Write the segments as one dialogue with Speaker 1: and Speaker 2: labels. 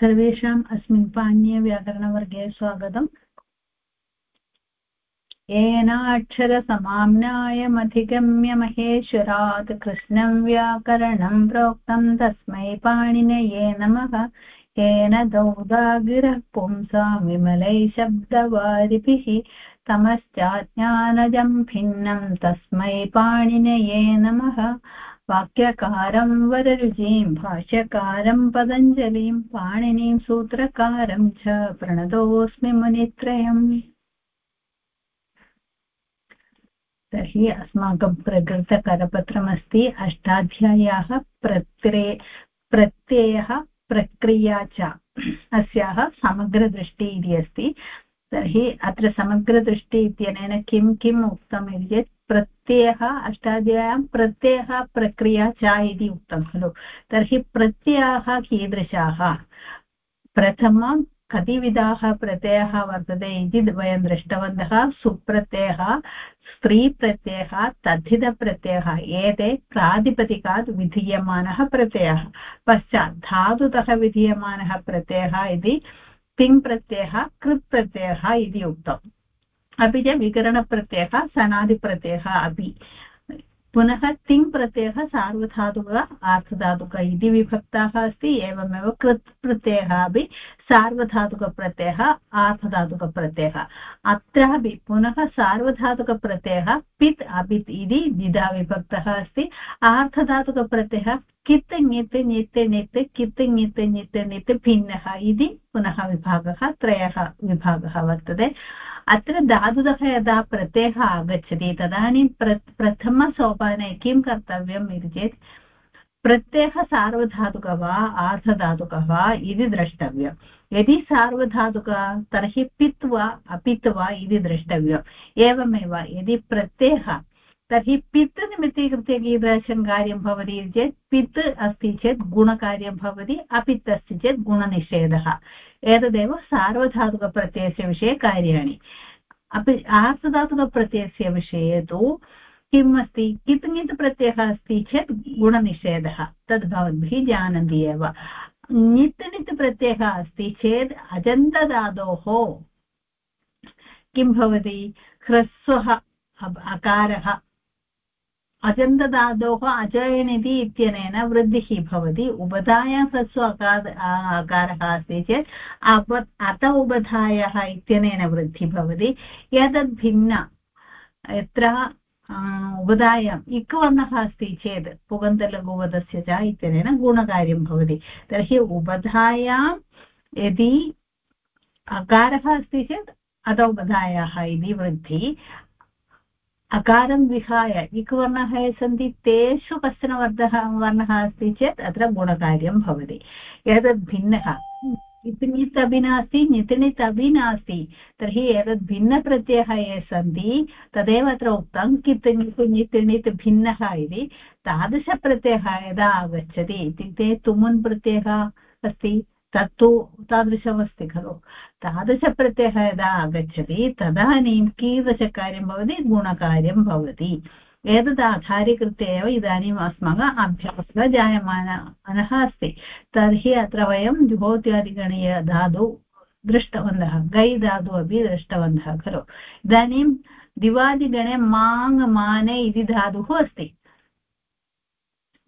Speaker 1: सर्वेषाम् अस्मिन् पाणिनीयव्याकरणवर्गे स्वागतम्। येनाक्षरसमाम्नायमधिगम्य महेश्वरात् कृष्णं व्याकरणं प्रोक्तं तस्मै पाणिनये नमः। येन दौदागिरः पुंसां विमलै शब्दवारिभिः तमश्चाज्ञानजं भिन्नं तस्मै पाणिनये नमः। वाक्यकारं वररुचिं, भाष्यकारं पतञ्जलिं, पाणिनिं सूत्रकारं च प्रणतोऽस्मि मुनित्रयम्। तर्हि अस्माकं प्रकृतकरपत्रमस्ति, अष्टाध्याय्याः प्रत्रे, प्रत्ययः प्रक्रिया च। अस्याः समग्रदृष्टि इति अस्ति। तर्हि अत्र समग्रदृष्टि इत्यनेन किं, किम् उक्तम् इति चेत् प्रत्ययः अष्टाध्याय्यां प्रत्ययः प्रक्रिया च इति उक्तं खलु। तर्हि प्रत्ययाः कीदृशाः? प्रथमं कति विधाः प्रत्ययः वर्तते इति वयं दृष्टवन्तः। सुप्रत्ययः, स्त्रीप्रत्ययः, तद्धितप्रत्ययः, एते प्रातिपदिकात् विधीयमानः प्रत्ययः। पश्चात् धातुतः विधीयमानः प्रत्ययः इति, तिङ्प्रत्ययः, कृत्प्रत्ययः इति उक्तम्। अपि च विकरणप्रत्ययः सनादिप्रत्ययः अपि। पुनः तिङ् प्रत्ययः सार्वधातुक आर्धधातुक इति विभक्ताः अस्ति, एवमेव कृत् प्रत्ययः अपि सार्वधातुकप्रत्ययः आर्धधातुकप्रत्ययः अत्रापि पुनः सार्वधातुकप्रत्ययः, पित् अपित् इति द्विधा विभक्तः अस्ति। आर्धधातुकप्रत्ययः कित् ङित् ङित् णित् कित् ङित् ङित् णित् भिन्नः इति पुनः विभागः, त्रयः विभागः वर्तते। अत्र धातुतः यदा प्रत्ययः आगच्छति, तदानीं प्र, प्रथमसोपाने किं कर्तव्यम् इति चेत्, प्रत्ययः सार्वधातुकः वा, आर्धधातुकः वा इति द्रष्टव्यम्। यदि सार्वधातुक तर्हि पित् वा, अपित् वा इति द्रष्टव्यम्। एवमेव, यदि प्रत्ययः, तर्हि पित् निमित्तीकृत्य कीदृशं कार्यं भवति चेत्, पित् अस्ति चेत् गुणकार्यं भवति, अपित् अस्ति चेत् गुणनिषेधः। एतदेव सार्वधातुकप्रत्ययस्य विषये कार्याणि। अपि आर्धधातुकप्रत्ययस्य विषये तु किम् अस्ति? कित् ङित् प्रत्ययः अस्ति चेत् गुणनिषेधः। तद् भवद्भिः जानन्ति एव। ङित् णित् प्रत्ययः अस्ति चेत् अजन्तधातोः। किं भवति? ह्रस्वः अकारः। अजन्तधातोः अजयनिति इत्यनेन वृद्धिः भवति। उबधायां ह्रस्व अकार अकारः अस्ति चेत् अप अत उबधायः इत्यनेन वृद्धिः भवति। एतद् भिन्न। यत्र उबधायाम् इक् वर्णः अस्ति चेत् पुगन्तलघुवधस्य च इत्यनेन गुणकार्यं भवति। तर्हि उबधायां यदि अकारः अस्ति चेत् अत उबधायाः इति वृद्धिः। अकारं विहाय इक्वर्णः ये सन्ति तेषु कश्चन वर्धः वर्णः अस्ति चेत् अत्र गुणकार्यं भवति। एतद् भिन्नः। इतिनित् अपि नास्ति नितिनित् अपि नास्ति। तर्हि एतद् भिन्नप्रत्ययः ये सन्ति, तदेव अत्र उक्तं कित् नित् नित् नित् भिन्नः इति। तादृशप्रत्ययः यदा आगच्छति, इत्युक्ते तुमुन् प्रत्ययः अस्ति। तत्तु तादृशमस्ति खलु तादृशप्रत्ययः यदा आगच्छति, तदानीं कीदृशकार्यं भवति? गुणकार्यं भवति। एतद् आधारीकृत्य एव इदानीम् अस्माकम् अभ्यासः जायमानः अस्ति। तर्हि अत्र वयं जुहोत्यादिगणीय धातु दृष्टवन्तः, गै धातु अपि दृष्टवन्तः खलु। इदानीं दिवादिगणे माङ्, माने इति धातुः अस्ति।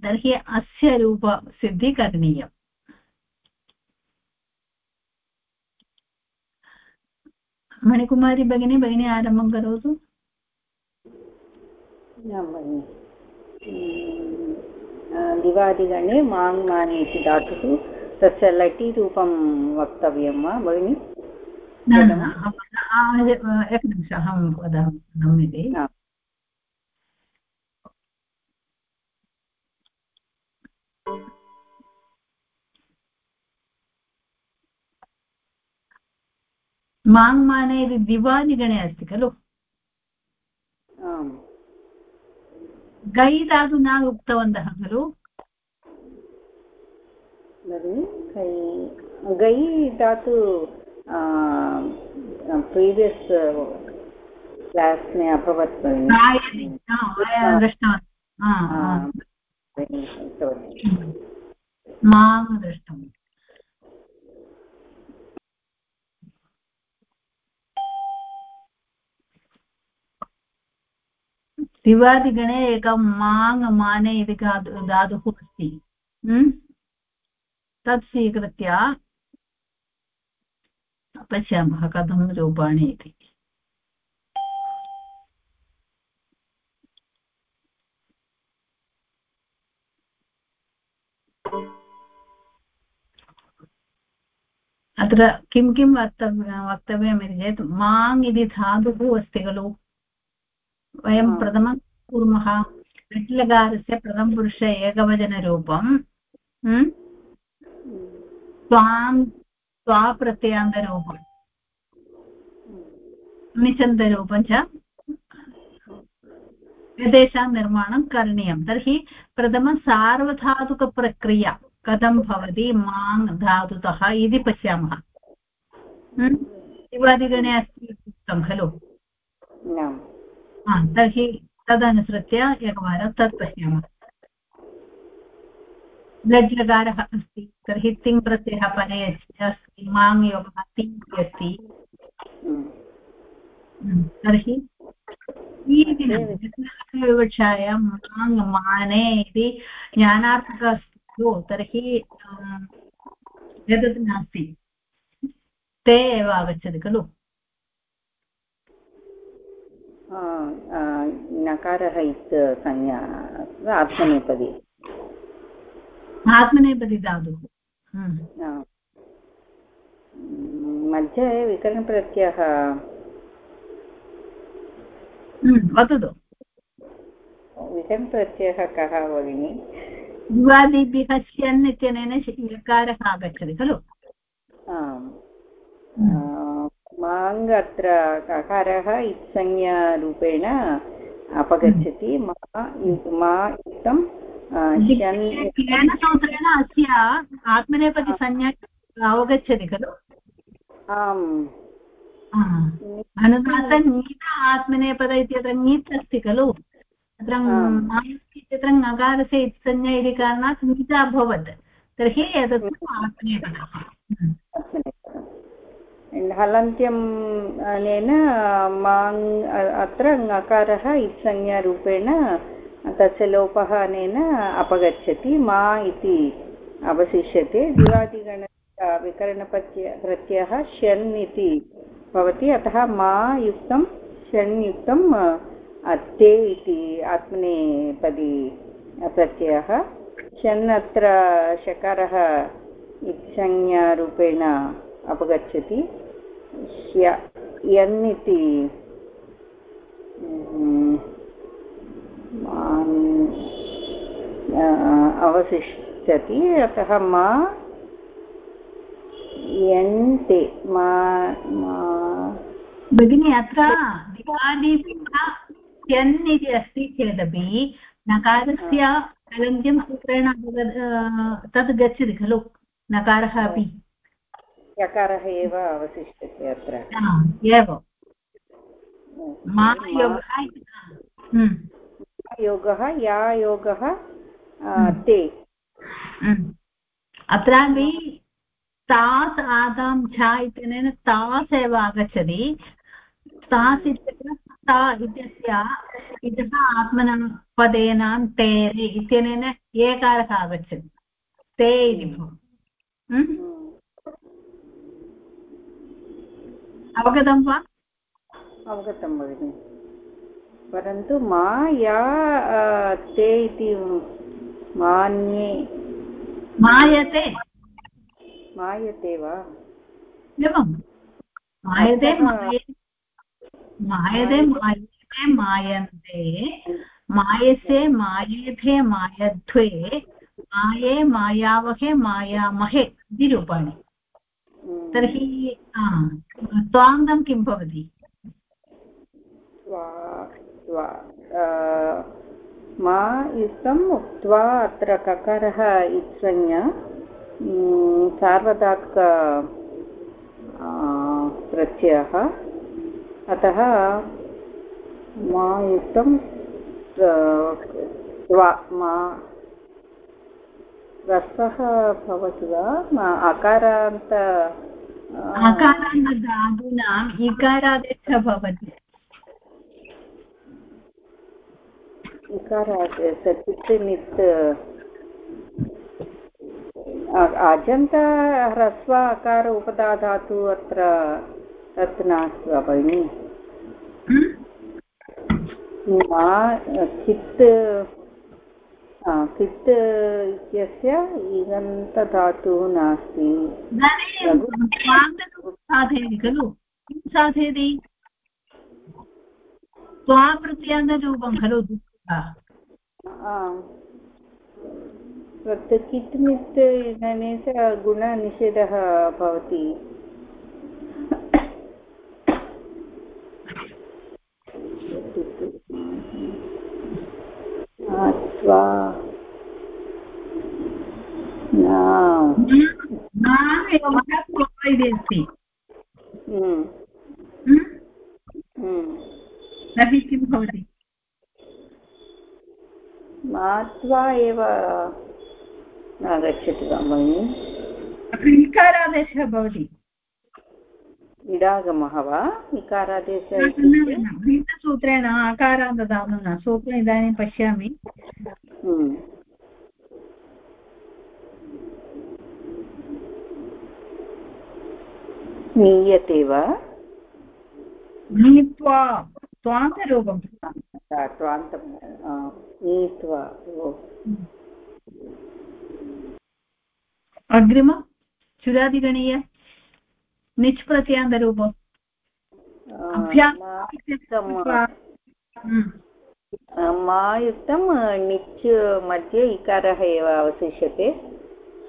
Speaker 1: तर्हि अस्य रूपसिद्धिः करणीयम्। मणिकुमारी भगिनी भगिनी आरम्भं करोतु।
Speaker 2: दिवादिगणे माङ् मानि इति धातुः तस्य लटि रूपं वक्तव्यं वा भगिनि?
Speaker 1: एकनिमिषम् अहं वदामि माङ्माने इति दिवादिगणे अस्ति खलु गै धातु न उक्तवन्तः खलु
Speaker 2: गै धातु प्रीवियस् क्लास् में अभवत्
Speaker 1: माँ दृष्टवती दिवादिगणे एकं माङ् माने इति धातुः अस्ति। तत् स्वीकृत्य पश्यामः कथं रूपाणि इति। अत्र किं किं वक्तव्य वक्तव्यम् इति चेत् माङ् इति धातुः अस्ति खलु। वयं प्रथमं कुर्मः। लट्लकारस्य प्रथमपुरुष एकवचनरूपं। त्वां स्वाप्रत्ययान्तरूपम् निषन्तरूपं च। एतेषां निर्माणं करणीयं। तर्हि प्रथमं सार्वधातुकप्रक्रिया। कथं भवति? माङ् धातुतः इति पश्यामः। शिवादिगणे अस्ति उक्तं खलु? तर्हि तदनुसृत्य एकवारं तत् पश्यामः। लट् लकारः अस्ति तर्हि तिङ् प्रत्ययः परे अस्ति माङ् योगः तिङ् अस्ति तर्हि विवक्षायां माङ् माने इति ज्ञानार्थकः अस्ति खलु तर्हि एतत् नास्ति। ते एव आगच्छति खलु।
Speaker 2: नकारः इत् संज्ञा आत्मनेपदी
Speaker 1: आत्मनेपदी धातुः
Speaker 2: मध्ये विकरणप्रत्ययः
Speaker 1: वदतु
Speaker 2: विकरणप्रत्ययः कः भगिनि
Speaker 1: युवादिभ्यः स्यन् इत्यनेन यकारः आगच्छति खलु
Speaker 2: माङ् अत्र ककारः इत्संज्ञारूपेण अपगच्छति। मा युक्तं
Speaker 1: केन सूत्रेण अस्य आत्मनेपदिसंज्ञा अवगच्छति खलु?
Speaker 2: आम्।
Speaker 1: अनुदात ङीत आत्मनेपद इत्यत्र ङीत् अस्ति खलु? तत्र इत्यत्र ङकारस्य इत्संज्ञा इति कारणात् ङीत अभवत्। तर्हि एतत् आत्मनेपदः।
Speaker 2: हलन्त्यम् अनेन माङ् अत्र ङकारः इत्संज्ञारूपेण तस्य लोपः अनेन अपगच्छति, मा इति अवशिष्यते। द्विवादिगण विकरणप्रत्यय प्रत्ययः षण् इति भवति। अतः मा युक्तं षण् युक्तं ते इति आत्मनेपदी प्रत्ययः। षण् अत्र शकारः इत्संज्ञारूपेण अपगच्छति। यन् इति अवशिष्यति अतः मा यन्ते मा
Speaker 1: भगिनि अत्र यन् इति अस्ति चेदपि नकारस्य अलङ्क्यं सूत्रेण तद् गच्छति खलु नकारः अपि।
Speaker 2: यकारः एव अवशिष्यते अत्र।
Speaker 1: एव। योगः
Speaker 2: या योगः ते।
Speaker 1: अत्रापि तास् आदां झा इत्यनेन तास् एव आगच्छति। तास् इत्यत्र ता इत्यस्य इतः आत्मनपदेनां टेरे इत्यनेन एकारः आगच्छति। ते इति भवति। अवगतं वा?
Speaker 2: अवगतं भगिनि। परन्तु मा या ते इति मान्ये।
Speaker 1: मायते।
Speaker 2: मायते वा?
Speaker 1: एवं। मायते मायते मायते मायन्ते। मायसे मायेथे मायध्वे। माये मायावहे मायामहे। इति रूपाणि। तर्हि त्वान्तं किं भवति?
Speaker 2: मा युक्तम् उक्त्वा अत्र ककारः इत्संज्ञा सार्वधातुक प्रत्ययः। अतः मा युक्तं मा रसः भवति वा? अकारान्त
Speaker 1: अकारान्तधातूनाम् इकारादेशः भवति।
Speaker 2: इकार सचित् नित् अजन्त ह्रस्व अकार उपदाधातु अत्र तत् नास्ति वा भगिनि? चित् कित् इत्यस्य इगन्तधातुः नास्ति।
Speaker 1: साधयति खलु? किं साधयति? स्वाप्रत्यान्तरूपं खलु
Speaker 2: तत् कित् मित् इदानीं गुणनिषेधः भवति। अथवा
Speaker 1: इति तर्हि
Speaker 2: मात्वा एव नागच्छति वा भगिनि
Speaker 1: इकारादेशः भवति
Speaker 2: इडागमः वा? इकारादेशः
Speaker 1: सूत्रेण आकारान् ददामः न सूत्रम् इदानीं पश्यामि।
Speaker 2: हम्म। नीयते वा?
Speaker 1: नीत्वा स्वान्तरूपं
Speaker 2: स्वान्तं नीत्वा
Speaker 1: अग्रिम चुरादिगणीय। निच् प्रत्यान्तरूपम्
Speaker 2: मायुक्तं निच् मध्ये इकारः एव अवशिष्यते।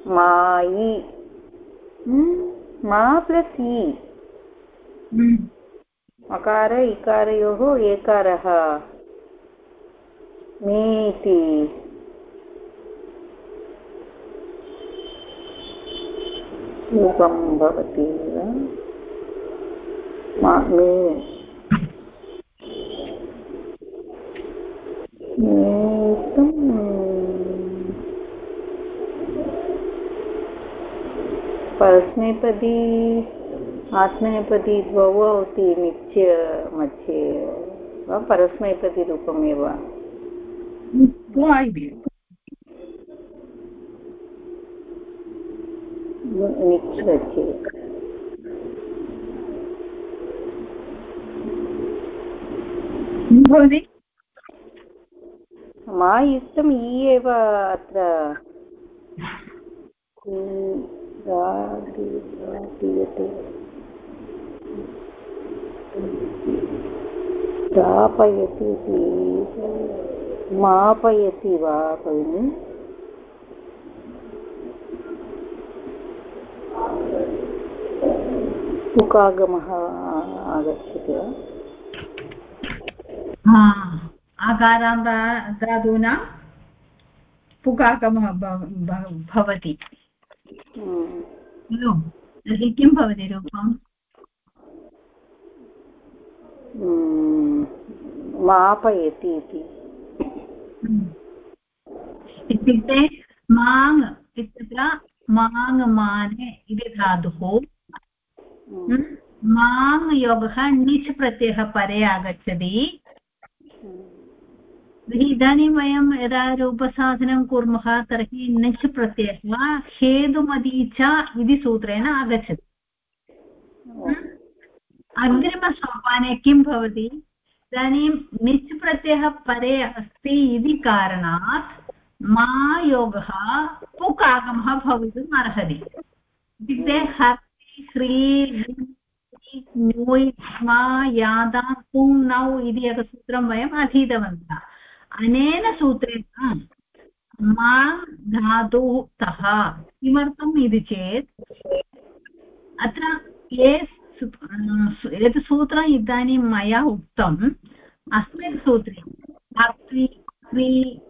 Speaker 2: मायि मा प्लस् इ। अकार इकारयोः एकारः। मे रूपं भवति मे परस्मैपदी आत्मनेपदी द्वौ भवति नित्य मध्ये वा परस्मैपदीरूपमेव निच्
Speaker 1: भवति
Speaker 2: मा युक्तम् इ एव अत्र दीयते स्थापयति मापयति वा भगिनि पुकागमः आगच्छति
Speaker 1: वा? आकारान्त धातूनां पुकागमः भवति। खलु तर्हि किं भवति रूपम्
Speaker 2: मापयति इति।
Speaker 1: इत्युक्ते माङ् इत्यत्र माङ् माने इति धातुः। माङ् योगः णिच् प्रत्ययः परे आगच्छति। तर्हि इदानीं वयं यदा रूपसाधनं कुर्मः तर्हि णिच् प्रत्ययः हेतुमती च इति सूत्रेण आगच्छति। अग्रिमसोपाने किं भवति? इदानीं णिच् प्रत्ययः परे अस्ति इति कारणात् मा योगः पुक् आगमः भवितुम् अर्हति। इत्युक्ते हर्ति, ह्री स्मा यादा, पुङ्, नौ इति एकसूत्रं वयम् अधीतवन्तः। अनेन सूत्रेण मा धातुतः किमर्थम् इति चेत् अत्र ये यत् सूत्रम् इदानीं मया उक्तम्। अस्मिन् सूत्रे धात्रि द्वि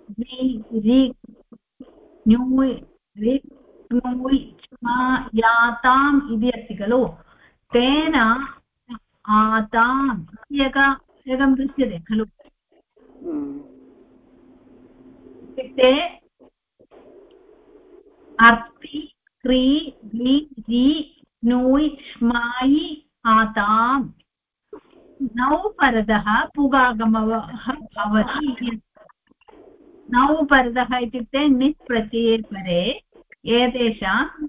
Speaker 1: याताम् इति अस्ति खलु। तेन आताम् एक एकं दृश्यते खलु। इत्युक्ते अर्ति, क्रि द्वि रि णुय् श्मायि, आताम्। नौ परतः पुगागमः भवति। नौ परतः इत्युक्ते नित् प्रत्यये परे एतेषां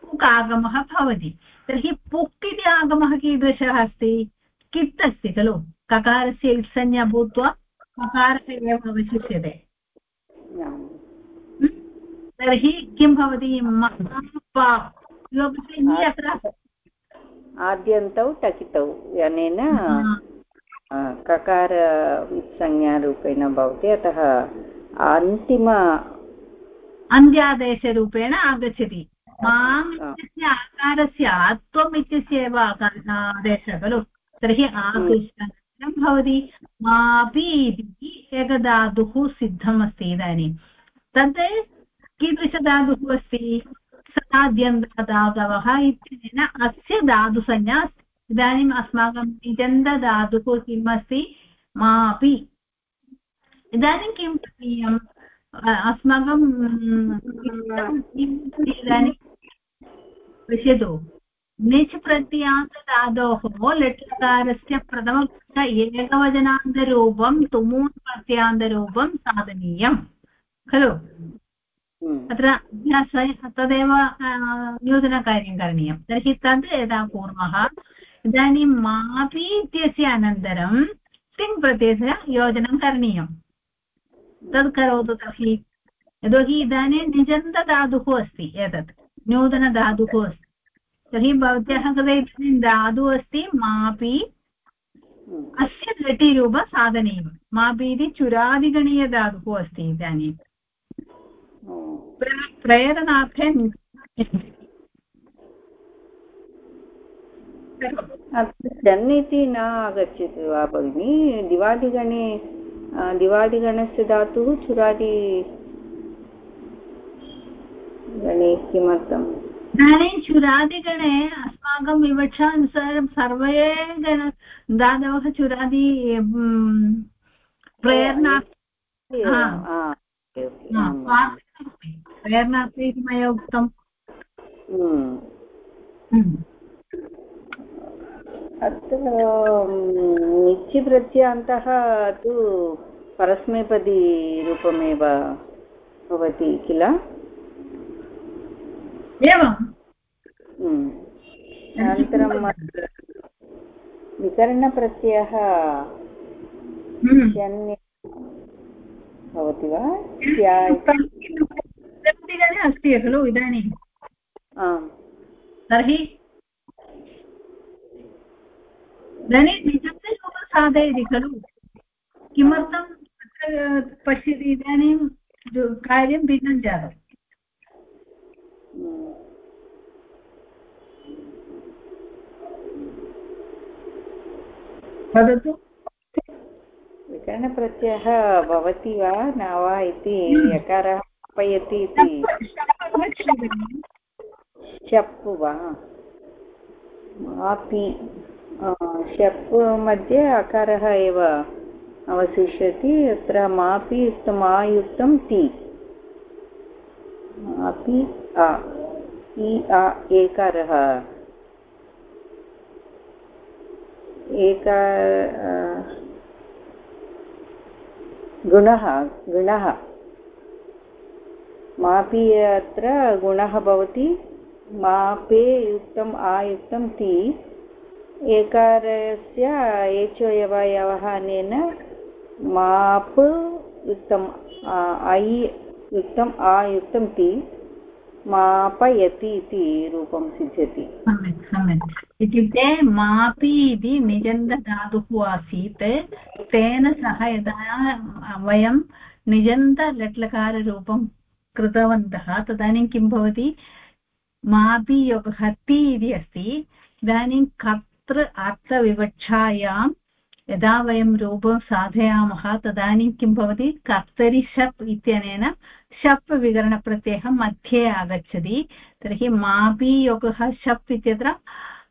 Speaker 1: पुक् आगमः भवति। तर्हि पुक् इति आगमः कीदृशः अस्ति? कित् अस्ति खलु? ककारस्य इत्संज्ञा भूत्वा ककारः एव अवशिष्यते। तर्हि किं भवति? अत्र
Speaker 2: आद्यन्तौ टकितौ। अनेन ककार संज्ञारूपेण भवति। अतः अन्तिम
Speaker 1: अन्त्यादेशरूपेण आगच्छति। माम् इत्यस्य आकारस्य आत्वम् इत्यस्य एव आदेशः खलु? तर्हि आकृष्टं भवति। मापि इति एकधातुः सिद्धमस्ति इदानीं। तद् कीदृशधातुः अस्ति? सदाद्यन्तधातवः इत्यनेन अस्य धातुसंज्ञा अस्ति। इदानीम् अस्माकं निजन्तधातुः किम् अस्ति? मापि। इदानीं किं करणीयम्? अस्माकं इदानीं पश्यतु। निच् प्रत्यान्तधातोः लट्लकारस्य प्रथमपुरुष एकवचनान्तरूपं तुमून् प्रत्यान्तरूपं साधनीयं खलु? हम्म। अत्र अभ्यास तदेव नूतनकार्यं करणीयं। तर्हि तद् यदा कुर्मः इदानीं मापि इत्यस्य अनन्तरं तिङ् प्रत्ययस्य योजनं करणीयं तद् करोतु तर्हि यतोहि इदानीं निजन्तधातुः अस्ति एतत् नूतनधातुः अस्ति। तर्हि भवत्याः कृते इदानीं धातुः अस्ति मापि अस्य लटिरूप साधनीयं मापि इति चुरादिगणीयधातुः अस्ति इदानीं। प्रेरणार्थे
Speaker 2: जन् इति न आगच्छति वा भगिनि? दिवादिगणे दिवादिगणस्य धातुः चुरादि गणे किमर्थम्
Speaker 1: इदानीं चुरादिगणे अस्माकं विवक्षानुसारं सर्वे गण धातवः चुरादि प्रेरणा प्रेरणार्थे इति मया उक्तम्।
Speaker 2: अत्र निच्चिप्रत्यान्तः तु परस्मैपदीरूपमेव भवति किल?
Speaker 1: एवम्।
Speaker 2: अनन्तरं विकरणप्रत्ययः। भवति वा?
Speaker 1: अस्ति खलु इदानीं। तर्हि इदानीं निजन्तयोः साधयति खलु? किमर्थं तत्र पश्यति इदानीं कार्यं भिन्नं जातम् वदतु।
Speaker 2: विकरणप्रत्ययः भवति वा न वा इति यकारः स्थापयति इति? शप् वा? अपि शप् मध्ये अकारः एव अवशिष्यति, अत्र मापि युक्तम् आयुक्तं ति। अपि आ इ आ एकारः। एका गुणः गुणः। मापि अत्र गुणः भवति, मापे युक्तम् आयुक्तं ति। एकारस्य एचोयवयवः अनेन माप् युक्तम् ऐ युक्तम् आयुक्तं ति मापयति इति रूपं सिद्ध्यति।
Speaker 1: सम्यक् सम्यक्। इत्युक्ते मापि इति निजन्तधातुः आसीत्, तेन सह यदा वयं निजन्तलट्लकाररूपं कृतवन्तः, तदानीं किं भवति? मापि योगः ति इति अस्ति। इदानीं कप् तत्र अर्थविवक्षायां यदा वयं रूपं साधयामः, तदानीं किं भवति? कर्तरि शप् इत्यनेन शप् विकरणप्रत्ययः मध्ये आगच्छति। तर्हि मापि योगः शप् इत्यत्र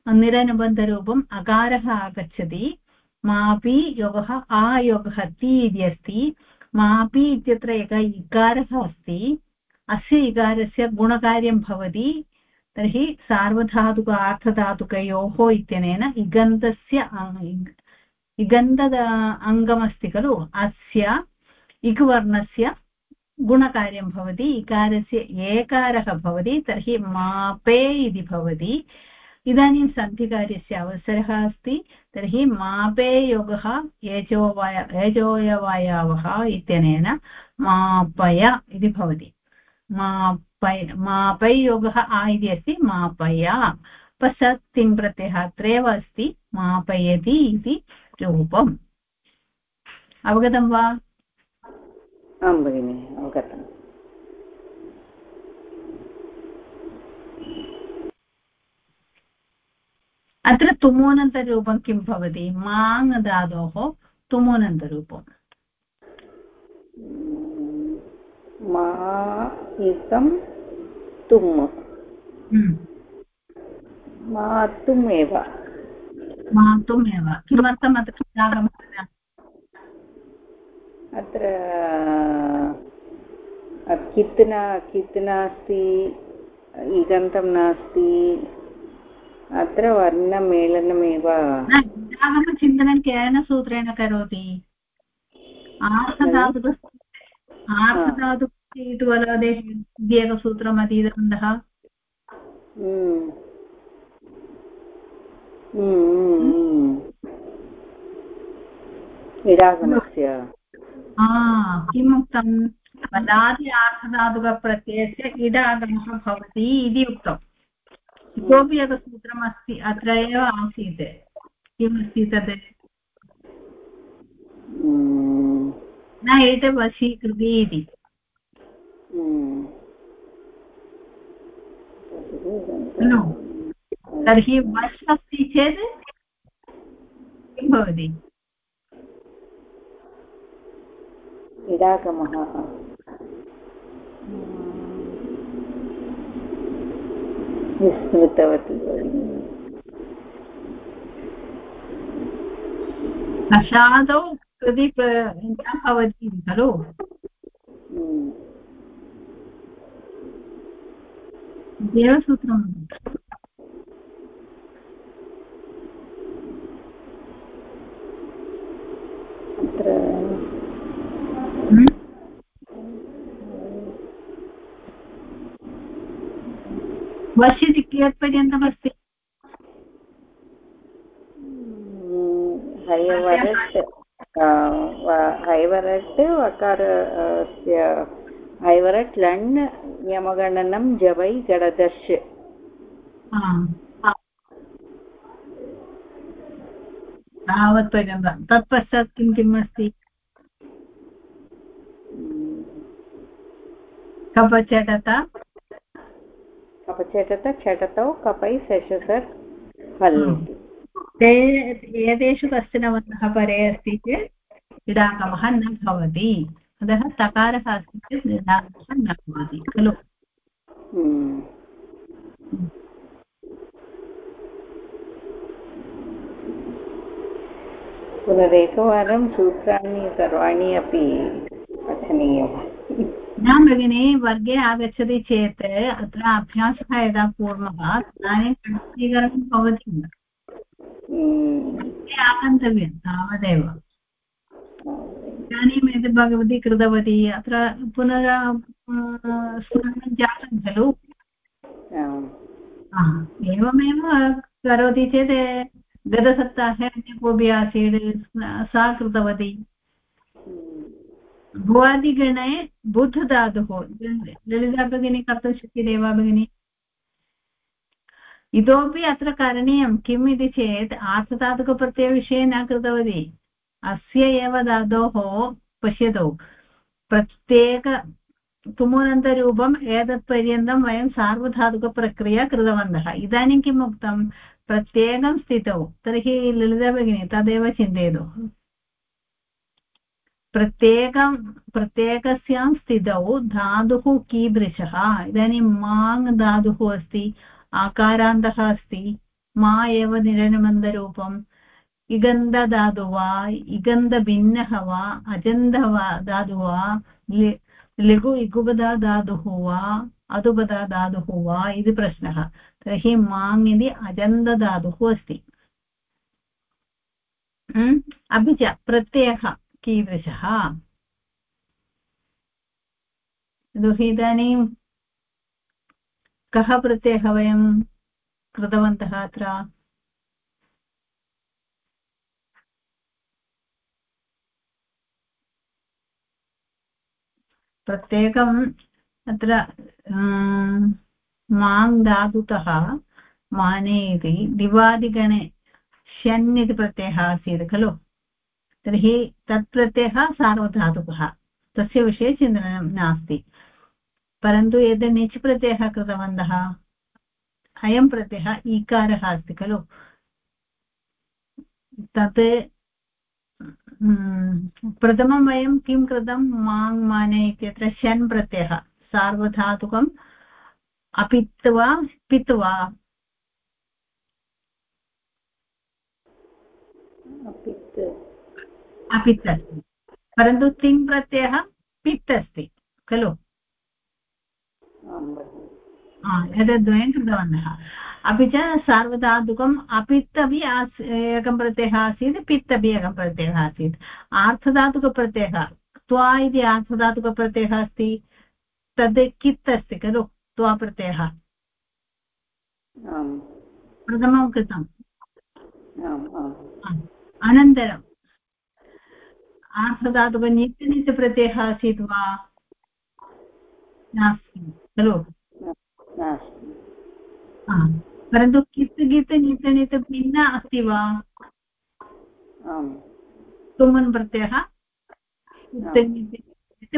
Speaker 1: निरनुबन्धरूपम् अकारः आगच्छति। मापि योगः आयोगः ति इति अस्ति। मापि इत्यत्र एकः इकारः अस्ति। अस्य इकारस्य गुणकार्यं भवति। तर्हि सार्वधातुक आर्थधातुकयोः इत्यनेन इगन्तस्य इगन्धद अङ्गमस्ति खलु? अस्य इगुवर्णस्य गुणकार्यं भवति, इकारस्य एकारः भवति, तर्हि मापे इति भवति। इदानीं सन्धिकार्यस्य अवसरः अस्ति, तर्हि मापे योगः एजोवय एजोयवायावः इत्यनेन मापय इति भवति। मापय मापै योगः आ इति अस्ति मापय। पश्चात् तिङ् प्रत्ययः अत्रैव अस्ति मापयति इति रूपम्। अवगतं वा?
Speaker 2: आं भगिनि अवगतम्।
Speaker 1: अत्र तुमोनन्तरूपं किं भवति? माङ् धातोः तुमोनन्तरूपम्
Speaker 2: मा एकं तुम्।
Speaker 1: हम्म।
Speaker 2: मातुम् एव।
Speaker 1: मातुम् एव। किमर्थम् अत्र
Speaker 2: अत्र कित् न कित् नास्ति इगन्तं नास्ति अत्र वर्णमेलनमेव।
Speaker 1: चिन्तनं केन सूत्रेण करोति? आर्थधातुक आर्थधातुक इति वलादेश इति एकसूत्रम् अधीतवन्तः
Speaker 2: हम्म। हम्म,
Speaker 1: किम् उक्तं वदादि आर्थधातुकप्रत्ययस्य इडागमः भवति इति उक्तम्। इतोपि एकसूत्रमस्ति अत्र एव आसीत्। किमस्ति तद्? न एत वशीकृति इति। खलु तर्हि वश् अस्ति चेत् किं भवति?
Speaker 2: इडागमः विस्मृतवती।
Speaker 1: प्रसादौ कृति न भवति खलु देवसूत्रम् वर्षति कियत्पर्यन्तमस्ति
Speaker 2: हैवरट् वकारस्य हैवरट् लण् यमगणनं जवै गडदश्
Speaker 1: तावत्पर्यन्तं तत्पश्चात् किं किम् अस्ति कपचटता
Speaker 2: कपचटत छटतौ कपै शशसर् हल्
Speaker 1: ते एतेषु कश्चन वर्णः परे अस्ति चेत् इडागमः न भवति। अतः तकारः अस्ति चेत् इडागमः न भवति खलु?
Speaker 2: पुनरेकवारं सूत्राणि सर्वाणि अपि पठनीयम्।
Speaker 1: न भगिनि वर्गे आगच्छति चेत् अत्र अभ्यासः यदा कुर्मः तदानीं कण्ठीकरणं भवति आगन्तव्यं तावदेव। इदानीम् एतत् भगवती कृतवती अत्र पुनः स्मरणं जातं खलु? एवमेव करोति चेत् गतसप्ताहे अन्य कोऽपि आसीत् सा कृतवती। भुवादिगणे बुध धातुः ललिता भगिनी कर्तुं शक्यते वा भगिनि? इतोपि अत्र करणीयं, किम् इति चेत् आर्थधातुकप्रत्ययविषये न कृतवती। अस्य एव धातोः पश्यतु। प्रत्येक तुमुनन्तरूपम् एतत्पर्यन्तं वयं सार्वधातुकप्रक्रिया कृतवन्तः। इदानीं किम् उक्तं? प्रत्येकं स्थितौ। तर्हि ललिता भगिनी, तदेव चिन्तयतु। प्रत्येकं, प्रत्येकस्यां स्थितौ धातुः कीदृशः? इदानीं माङ् धातुः अस्ति। आकारान्तः अस्ति। मा एव निरनुबन्धरूपम्। इगन्धधातु वा इगन्धभिन्नः वा अजन्ध वा धातुः वा लघु इगुपदा धातुः वा अधुपदा धातुः वा इति प्रश्नः। तर्हि माङ् इति अजन्तधातुः अस्ति। अपि च प्रत्ययः कीदृशः? इदानीं कः प्रत्ययः वयं कृतवन्तः अत्र? प्रत्येकम् अत्र माङ् धातुतः माने इति दिवादिगणे शन् इति प्रत्ययः आसीत् खलु? तर्हि तत् प्रत्ययः सार्वधातुकः। तस्य विषये चिन्तनं नास्ति। परन्तु यद् निच् प्रत्ययः कृतवन्तः अयं प्रत्ययः ईकारः अस्ति खलु। तत् प्रथमं वयं किं कृतं माङ् माने इत्यत्र शन् प्रत्ययः सार्वधातुकम् अपित् वा पित् अपित् अस्ति। परन्तु तिङ् प्रत्ययः पित् अस्ति खलु। एतद्वयं कृतवन्तः। अपि च सार्वधातुकम् अपित् अपि आस् एकं प्रत्ययः आसीत् पित् अपि एकं प्रत्ययः आसीत्। आर्थधातुकप्रत्ययः त्वा इति आर्थधातुकप्रत्ययः अस्ति तद् कित् अस्ति खलु त्वा प्रत्ययः? प्रथमं कृतम्। अनन्तरम् आर्थधातुकनित्यनित्यप्रत्ययः आसीत् वा? नास्ति। खलु परन्तु कित् गित् नित् नित् भिन्न अस्ति वा? तुमन् प्रत्ययः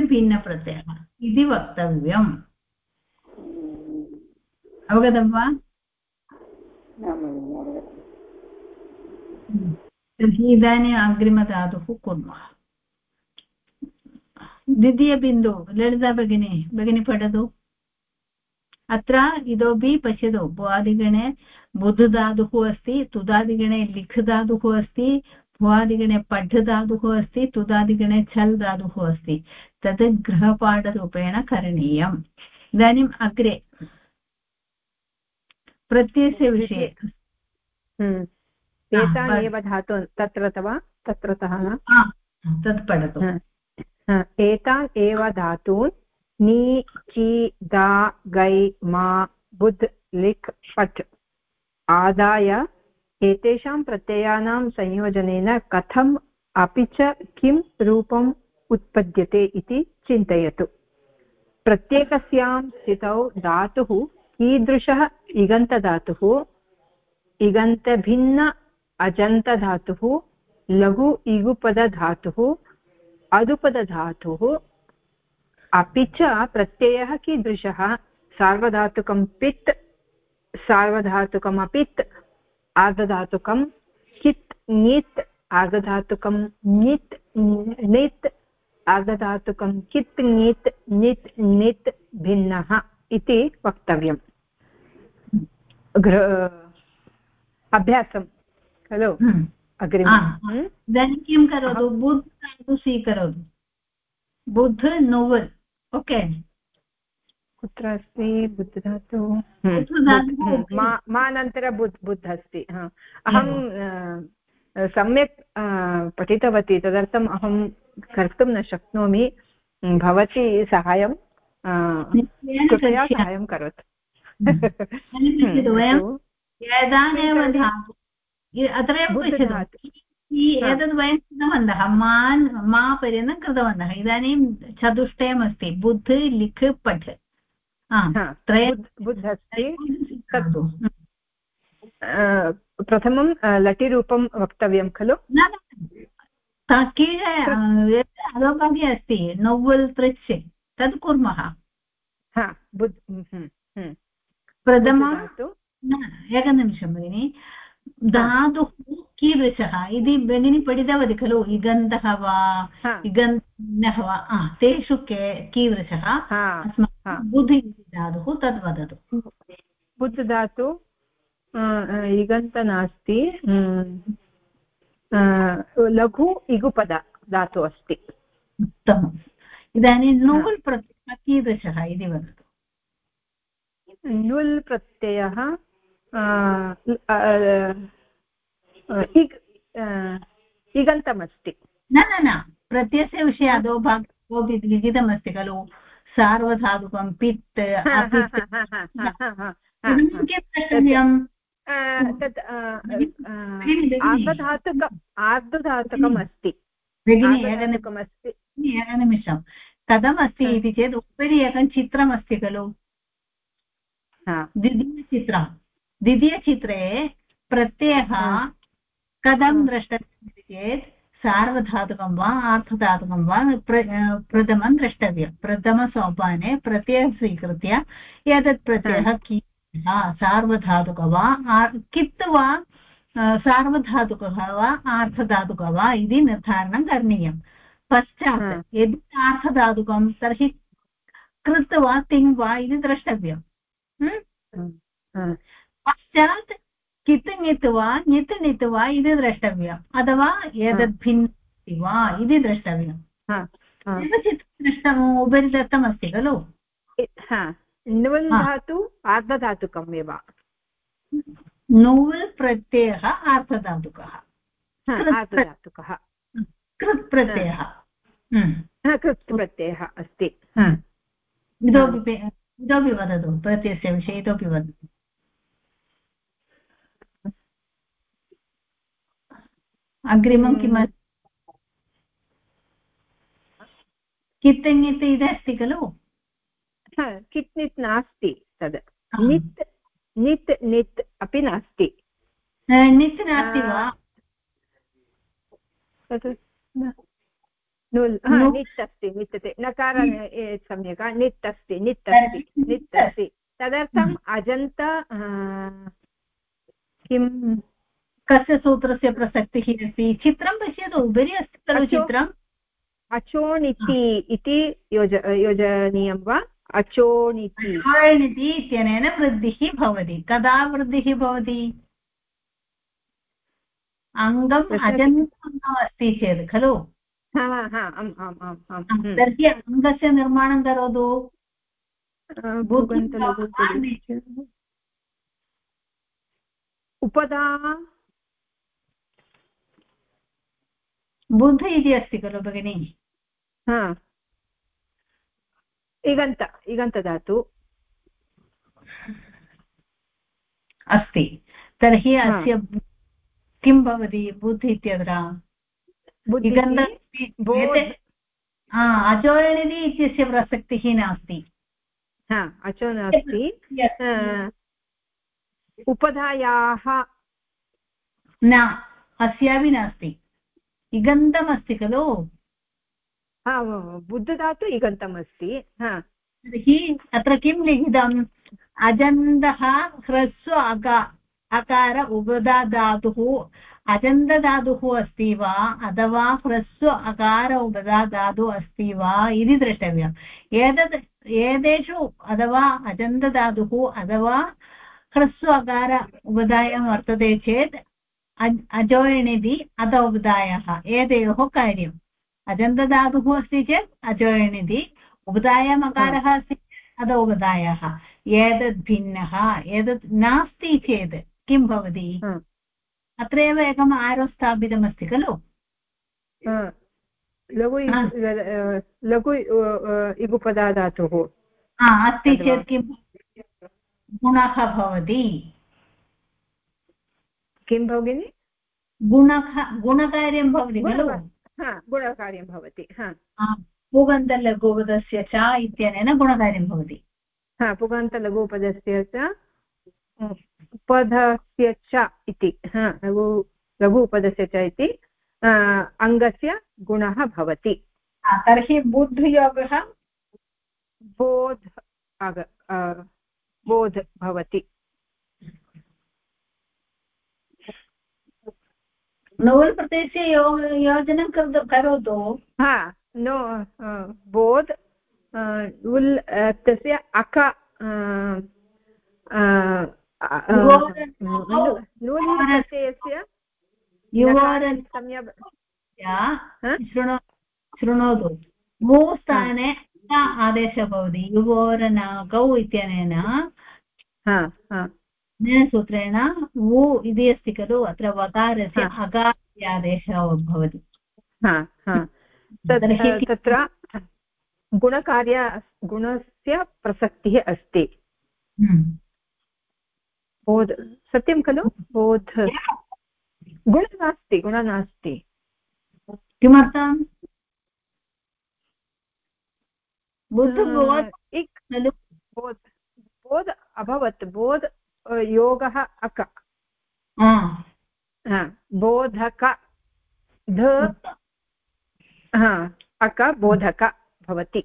Speaker 1: भिन्नप्रत्ययः इति वक्तव्यम्। अवगतं वा? तर्हि इदानीम् अग्रिमधातुः कुर्मः। द्वितीयबिन्दु। ललिता भगिनी भगिनी पठतु। अत्र इतोपि पश्यतु भुवादिगणे बुधधातुः अस्ति तुदादिगणे लिख् धातुः अस्ति भुवादिगणे पठ् धातुः अस्ति तुदादिगणे छल् धातुः अस्ति। तद् गृहपाठरूपेण करणीयम्। इदानीम् अग्रे प्रत्ययस्य विषये।
Speaker 3: हम्म। एतान् एव धातून् तत्र तव तत्रतः
Speaker 1: तत् पठतु।
Speaker 3: एतान् एव धातून् नि चि दा गै मा बुध् लिख् पठ् आदाय, एतेषां प्रत्ययानां संयोजनेन कथम् अपि च किं रूपम् उत्पद्यते इति चिन्तयतु। प्रत्येकस्यां स्थितौ धातुः कीदृशः इगन्तधातुः, इगन्तभिन्न अजन्तधातुः, लघु इगुपदधातुः अदुपदधातुः अपि च प्रत्ययः कीदृशः? सार्वधातुकं पित् सार्वधातुकम् अपित् आर्धधातुकं कित् ङित् आर्धधातुकं ङित् णित् आर्धधातुकं कित् ङित् णित् णित् भिन्नः इति वक्तव्यम्। अभ्यासं। खलु?
Speaker 1: हम्म।
Speaker 3: अग्रिमम्।
Speaker 1: हम्म। इदानीं किं करोतु? बुद्ध स्वीकरोतु। बुद्ध नोवल्। ओके।
Speaker 3: कुत्र अस्ति बुद्धधातु हम्म, मानन्तर बुद् बुद्ध अस्ति अहं सम्यक् पठितवती तदर्थम् अहं कर्तुं न शक्नोमि। भवती साहाय्यं कृपया साहाय्यं करोतु।
Speaker 1: वेदानेव अत्रैव एतद् वयं कृतवन्तः मान् मा पर्यन्तं कृतवन्तः इदानीं चतुष्टयमस्ति बुद्ध लिख् पठ्
Speaker 3: बुद्ध अस्ति प्रथमं लटिरूपं वक्तव्यं खलु
Speaker 1: न अधोभागे अस्ति नोवल् तृच् तत् कुर्मः प्रथमं एकनिमिषं भगिनि धातुः कीदृशः? इति भगिनी पठितवती खलु इगन्तः वा इगन्तः वा? तेषु के कीदृशः? अस्माकं इति धातुः तद् वदतु।
Speaker 3: बुद्ध धातु इगन्त नास्ति लघु इगुपद धातु अस्ति।
Speaker 1: उत्तमम्। इदानीं नुल् प्रत्ययः कीदृशः इति वदतु।
Speaker 3: नुल् प्रत्ययः इगन्तमस्ति
Speaker 1: न न न प्रत्ययस्य विषये अधो भागे कोऽपि लिखितमस्ति खलु। सार्वधातुकं पित् किं
Speaker 3: तत् आर्धधातुक आर्धधातुकम् अस्ति।
Speaker 1: भगिनि एकनिमिषं कथमस्ति इति चेत् उपरि एकं चित्रमस्ति खलु। द्वितीयचित्रं द्वितीयचित्रे प्रत्ययः कथं द्रष्टव्यम् इति चेत् सार्वधातुकं वा आर्थधातुकं वा प्र प्रथमं द्रष्टव्यं। प्रथमसोपाने प्रत्ययः स्वीकृत्य एतत् प्रत्ययः कीयः सार्वधातुक वा कित् वा सार्वधातुकः वा आर्थधातुकः वा इति निर्धारणं करणीयं। पश्चात् यदि आर्थधातुकं तर्हि कृत् वा तिङ् वा इति द्रष्टव्यम्। पश्चात् कित् ङित् वा ङित् णित् वा इति द्रष्टव्यम्। अथवा एतद् भिन्नम् वा इति द्रष्टव्यम्। दृष्टम् उपरि दत्तमस्ति खलु?
Speaker 3: नुवल् धातु आर्धधातुकम् एव।
Speaker 1: नुवल् प्रत्ययः आर्धधातुकः
Speaker 3: आर्धधातुकः
Speaker 1: कृत् प्रत्ययः।
Speaker 3: कृत् प्रत्ययः अस्ति।
Speaker 1: इतोपि इतोपि वदतु प्रत्ययस्य विषये इतोपि वदतु। अग्रिमं किम्
Speaker 3: हम्म।
Speaker 1: कित्तङित् इति अस्ति खलु?
Speaker 3: कित् नित् नास्ति तद्। नित् नित् नित् अपि नास्ति।
Speaker 1: नित् नास्ति वा?
Speaker 3: नित् अस्ति नित्यते नकार सम्यक् नित् अस्ति नित् अस्ति नित् अस्ति। तदर्थम् अजन्त किं
Speaker 1: कस्य सूत्रस्य प्रसक्तिः अस्ति। चित्रं पश्यतु उपरि अस्ति खलु चित्रम्
Speaker 3: अचोणिति इति योज योजनीयं वा? अचोणिति
Speaker 1: अचोणिति इत्यनेन वृद्धिः भवति। कदा वृद्धिः भवति? अङ्गम् अजन्तम् अस्ति चेत् खलु? तर्हि अङ्गस्य निर्माणं करोतु।
Speaker 3: उपदा
Speaker 1: बुद्ध इति अस्ति खलु भगिनि
Speaker 3: इगन्त इगन्तदातु
Speaker 1: अस्ति तर्हि अस्य किं भवति बुद्ध इत्यत्र अचोयनिधि इत्यस्य प्रसक्तिः नास्ति
Speaker 3: अचो नास्ति उपधायाः
Speaker 1: न अस्यापि नास्ति इगन्तमस्ति खलु?
Speaker 3: बुद्धधातु इगन्तम् अस्ति
Speaker 1: तर्हि अत्र किं लिखितम्? अजन्तः ह्रस्व अका अकार उपदा धातुः अजन्तधातुः अस्ति वा? अथवा ह्रस्व अकार उपदा धातुः अस्ति वा? इति द्रष्टव्यम्। एतत् एतेषु अथवा अजन्तधातुः अथवा ह्रस्व अकार उपदायं वर्तते चेत् अजोयणिति अध उपदायः एतयोः कार्यम्। अजन्तधातुः अस्ति चेत् अजोयणिति उपदायम् अकारः अस्ति अध उपदायः एतद् भिन्नः एतत् नास्ति चेत् किं भवति? अत्रैव एकम् आरो स्थापितमस्ति खलु?
Speaker 3: लघु लघु इगुपदा धातुः
Speaker 1: अस्ति चेत् किं? गुणः भवति।
Speaker 3: किं भगिनि?
Speaker 1: गुणः गुणकार्यं भवति खलु?
Speaker 3: गुणकार्यं भवति
Speaker 1: पुगन्तलघुपदस्य च इत्यनेन गुणकार्यं भवति।
Speaker 3: हा पुगन्तलघुपदस्य च उपधस्य च इति लघु लघु उपदस्य च इति अङ्गस्य गुणः भवति।
Speaker 1: तर्हि बुद्धियोगः
Speaker 3: बोध् बोध् भवति।
Speaker 1: नोवल् प्रदेशे यो योजनं करोतु।
Speaker 3: हा नो बोध् उल् तस्य अक नूलिप्रत्ययस्य
Speaker 1: शृणोतु। मू स्थाने आदेशः भवति। युवोरनागौ इत्यनेन सूत्रेण वु इति अस्ति खलु अत्र वकारस्य अगादि आदेशः भवति
Speaker 3: तत्र गुणकार्य गुणस्य प्रसक्तिः अस्ति।
Speaker 1: हम्म।
Speaker 3: बोध सत्यं खलु? बोध। गुण नास्ति गुण नास्ति।
Speaker 1: किमर्थम्?
Speaker 3: बोध बोध अभवत् बोध योगः अक। बोधक ध। अक बोधक भवति।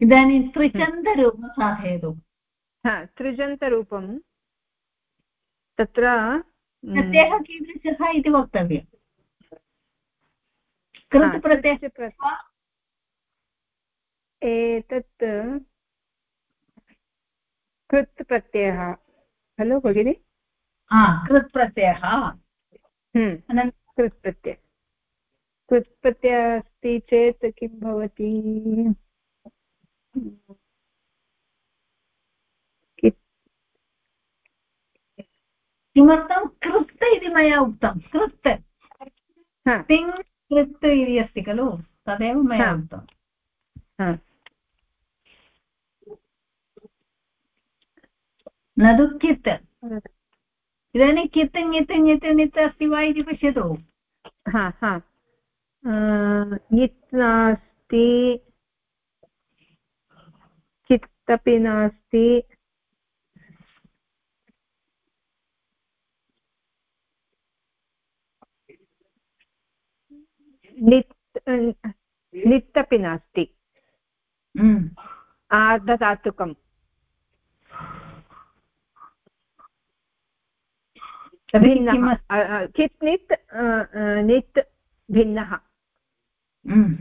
Speaker 1: इदानीं त्रिचन्दरूपं साधयतु
Speaker 3: त्रिजन्तरूपं तत्र
Speaker 1: प्रत्ययः कीदृशः इति वक्तव्यम्? कृत् प्रत्ययः
Speaker 3: एतत् कृत् प्रत्ययः खलु भगिनि
Speaker 1: कृत् प्रत्ययः
Speaker 3: कृत् प्रत्यय कृत् प्रत्ययः अस्ति चेत् किं भवति
Speaker 1: किमर्थं कृत् इति मया उक्तं? कृत् तिङ् कृत् इति अस्ति खलु? तदेव मया उक्तम् न तु कित् इदानीं कित् ङित् ङित् ङित् अस्ति वा इति पश्यतु
Speaker 3: हा हा ङित् नास्ति कित् अपि नास्ति नित् नित् अपि नास्ति। आर्धधातुकम् भिन्नः। कित् नित् नित् भिन्नः?
Speaker 1: हम्म।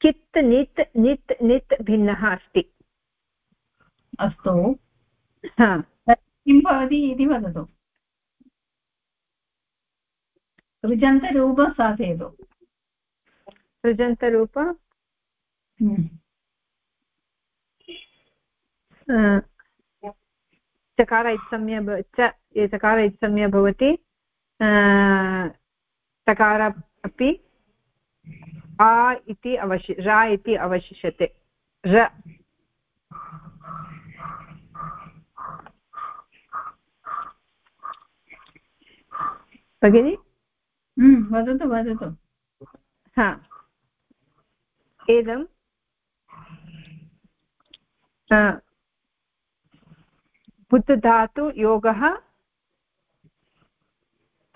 Speaker 3: कित् नित् नित् नित् भिन्नः अस्ति?
Speaker 1: अस्तु। किं भवति इति वदतु। सृजन्तरूपं साधयतु
Speaker 3: सृजन्तरूप
Speaker 1: हम्म।
Speaker 3: चकार इत्सम्य च चकार इत्सम्य भवति चकार अपि आ इति अवशि रा इति अवशिष्यते। र। भगिनि?
Speaker 1: हम्म, वदतु वदतु।
Speaker 3: हा। इदं बुद्धधातु योगः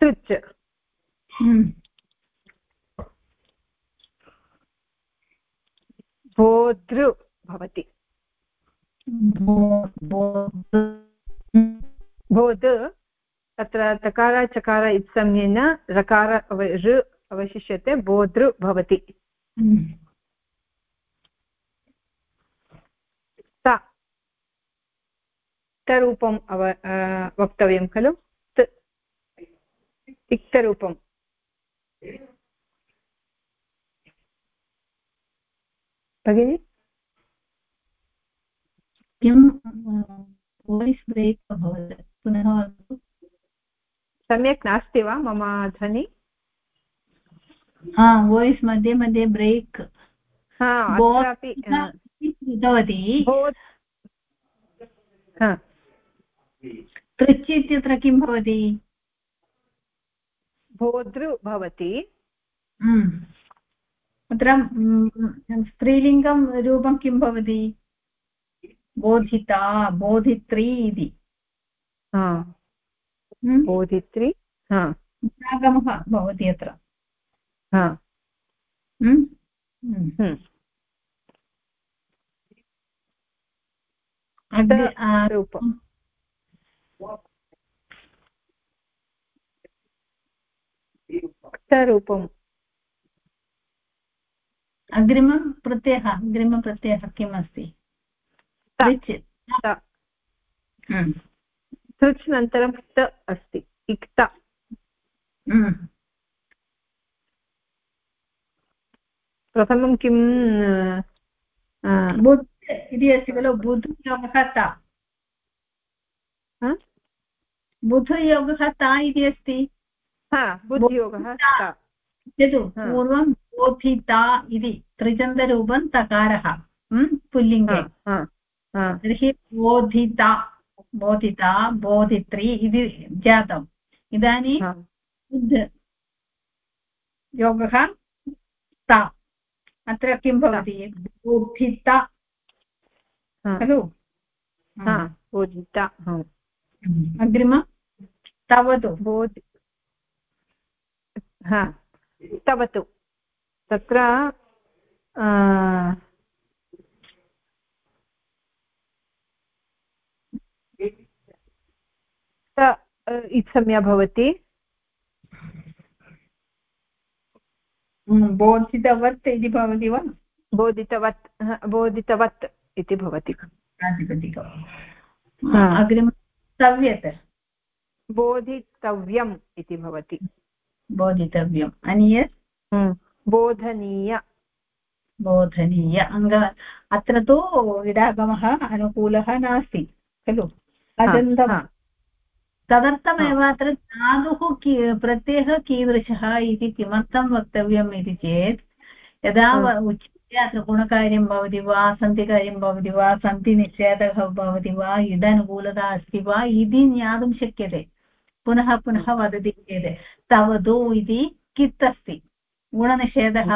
Speaker 3: तृच्
Speaker 1: हम्म।
Speaker 3: भोदृ भवति। बोध तत्र तकार चकार इत्समयेन रकार ऋ अवशिष्यते बोधृ भवति
Speaker 1: हम्म।
Speaker 3: सा तिक्तरूपम् अव वक्तव्यं खलु? तिक्तरूपम् भगिनि?
Speaker 1: वाय्स् ब्रेक् अभवत्? पुनः
Speaker 3: सम्यक् नास्ति वा मम ध्वनि?
Speaker 1: हा वाय्स् मध्ये मध्ये ब्रेक्। कृतवती। तृच् इत्यत्र किं भवति?
Speaker 3: भोदृ भवति।
Speaker 1: हम्म। अत्र हम्म, स्त्रीलिङ्गं रूपं किं भवति? बोधिता बोधित्री इति।
Speaker 3: हम्म। बोधित्री
Speaker 1: आगमः भवति अत्र।
Speaker 3: रूपम्। रूपम्
Speaker 1: अग्रिमं प्रत्ययः अग्रिमप्रत्ययः किम् अस्ति
Speaker 3: तृच् अनन्तरं त अस्ति इक्त। प्रथमं किं
Speaker 1: बुद्ध इति अस्ति खलु बुधयोगः ता। बुधयोगः ता इति अस्ति। पश्यतु पूर्वं बोधिता इति त्रिचन्दरूपं तकारः पुल्लिङ्गे। तर्हि बोधिता बोधिता बोधित्री इति जातम् इदानीं बुद्ध योगः ता। अत्र किं भवति? बोधिता। खलु?
Speaker 3: बोधिता
Speaker 1: अग्रिम? तवतु।
Speaker 3: बोधि हा तवतु। तत्र इत्संज्ञा भवति।
Speaker 1: बोधितवत् इति भवति वा?
Speaker 3: बोधितवत् बोधितवत् इति भवति।
Speaker 1: अग्रिम तव्यत्
Speaker 3: बोधितव्यम् इति भवति।
Speaker 1: बोधितव्यम्। अन्यत्
Speaker 3: बोधनीय।
Speaker 1: बोधनीय। अङ्ग अत्र तु इडागमः अनुकूलः नास्ति खलु? अजन्तं तदर्थमेव अत्र धातुः कि प्रत्ययः कीदृशः इति किमर्थं वक्तव्यम् इति चेत् यदा उच्यते अत्र गुणकार्यं भवति वा सन्धिकार्यं भवति वा सन्धिनिषेधः भवति वा इदनुकूलता अस्ति वा इति ज्ञातुं शक्यते पुनः पुनः वदति चेत् तवतु इति कित् अस्ति गुणनिषेधः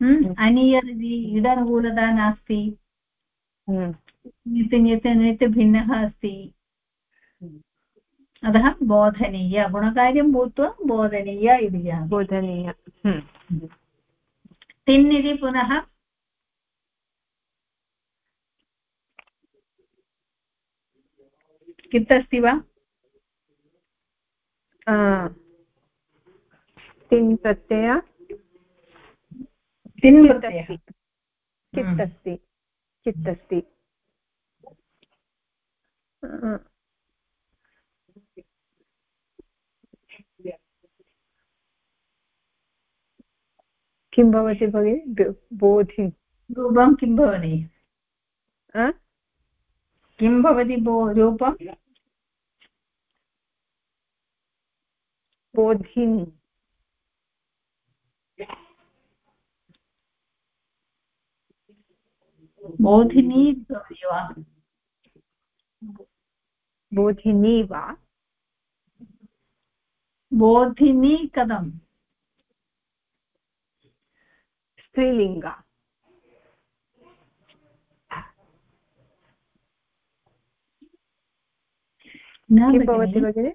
Speaker 1: अनियर् इति इडनुकूलता नास्ति नित् नित् नित् भिन्नः अस्ति अतः बोधनीय गुणकार्यं भूत्वा बोधनीय इति
Speaker 3: बोधनीय
Speaker 1: तिन् इति पुनः। कित् अस्ति वा
Speaker 3: तिन् प्रत्यय।
Speaker 1: तिन् प्रत्ययः।
Speaker 3: चित् अस्ति चित् अस्ति किं भवति भगिनि? बोधि।
Speaker 1: रूपं किं भवति? किं भवति रूपं?
Speaker 3: बोधिन्
Speaker 1: बोधिनी भवति वा?
Speaker 3: बोधिनी वा?
Speaker 1: बोधिनी कथं
Speaker 3: स्त्रीलिङ्ग किं भवति भगिनि?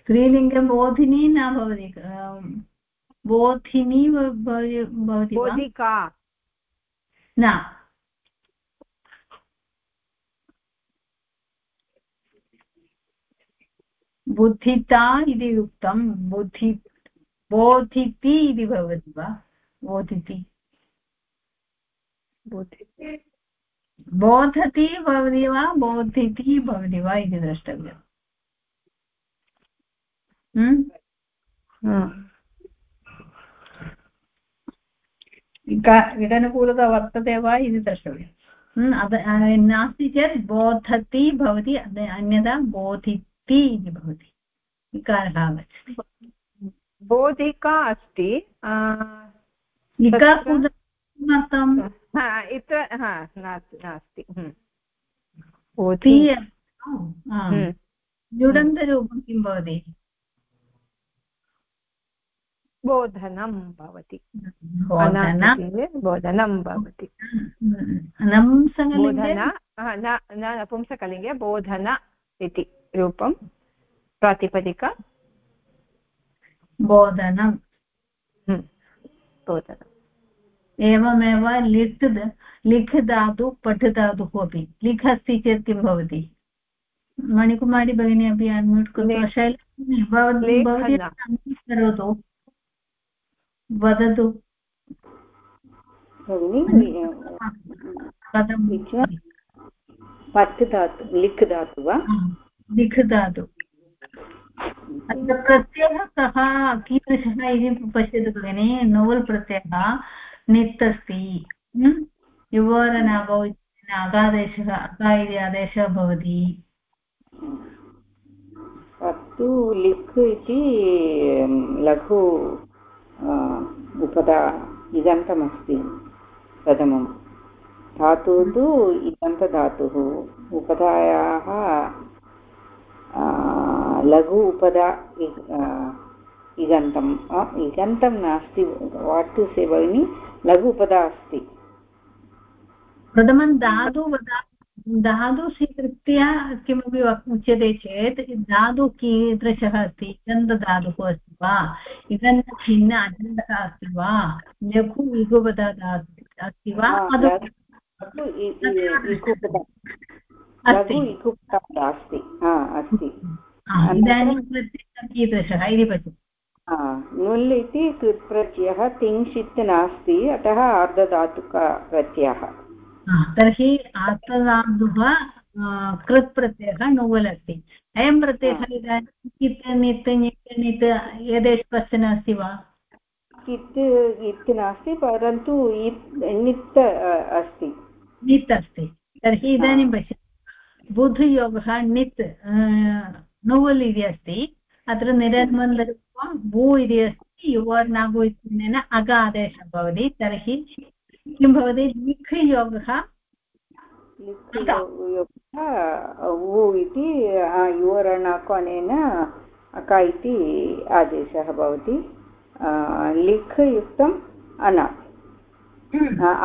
Speaker 1: स्त्रीलिङ्गं बोधिनी न भवति बोधिनी भवति
Speaker 3: बोधिका।
Speaker 1: न। बुद्धिता इति उक्तं बुद्धि बोधिति इति भवति वा? बोधिति। बोधति। भवति वा बोधिति भवति वा इति द्रष्टव्यम्। इदनुकूलता वर्तते वा इति द्रष्टव्यम्। नास्ति चेत् बोधति भवति अन्यथा बोधिति इति भवति। विकारः आगच्छति।
Speaker 3: बोधिका अस्ति।
Speaker 1: किमर्थम्
Speaker 3: इत्र नास्ति नास्ति
Speaker 1: जुडन्तरूपं किं भवति?
Speaker 3: बोधनं भवति। बोधनं। भवति। नपुंसकलिङ्गे? बोधन इति रूपं प्रातिपदिका।
Speaker 1: बोधनं
Speaker 3: बोधनम्
Speaker 1: एवमेव लिट् लिख् धातु पठ् धातुः अपि लिख् अस्ति चेत् किं भवति? मणिकुमारी भगिनी अपि अन्म्यूट् कृत्वा शैली करोतु। वदतु।
Speaker 2: पठ् धातु लिख् धातु वा?
Speaker 1: लिख् धातु अत्र प्रत्ययः कः कीदृशः इति पश्यतु भगिनि नोवल् प्रत्ययः नित् अस्ति युवरनागौ अगादेशः अगा इति आदेशः भवति
Speaker 2: तत्तु लिख् इति लघु उपदा इदन्तमस्ति प्रथमं धातुः तु इदन्तधातुः उपधायाः लघु उपदा इगन्तम् इगन्तं नास्ति वाट् से भगिनि लघु उपदा अस्ति।
Speaker 1: प्रथमं धातु धातु स्वीकृत्य किमपि उच्यते चेत् धातु कीदृशः अस्ति इगन्धधातुः अस्ति वा? इगन्धभिन्न अजन्तः अस्ति वा? लघु इगुपदा अस्ति वा?
Speaker 2: अस्ति।
Speaker 1: कीदृशः इति पश्यतु
Speaker 2: नुल् इति कृत्प्रत्ययः तिङ्क्षित् नास्ति अतः अर्धधातुकप्रत्ययः
Speaker 1: तर्हि आर्धधातुः कृत् प्रत्ययः नुवल् अस्ति अयं प्रत्ययः इदानीं कित् नित् नित् नित् एतेषु कश्चन अस्ति वा?
Speaker 2: कित् इत् नास्ति परन्तु नित् अस्ति।
Speaker 1: नित् अस्ति। तर्हि इदानीं पश्य बुधयोगः नित् नुवल् इति अस्ति अत्र निरन्वन्तरूपं भू इति अस्ति युवर्नागु इत्यनेन अग आदेशः भवति तर्हि किं भवति लिख् योगः
Speaker 2: उ इति युवरणाकु अनेन अक इति आदेशः भवति लिख् युक्तम् अन।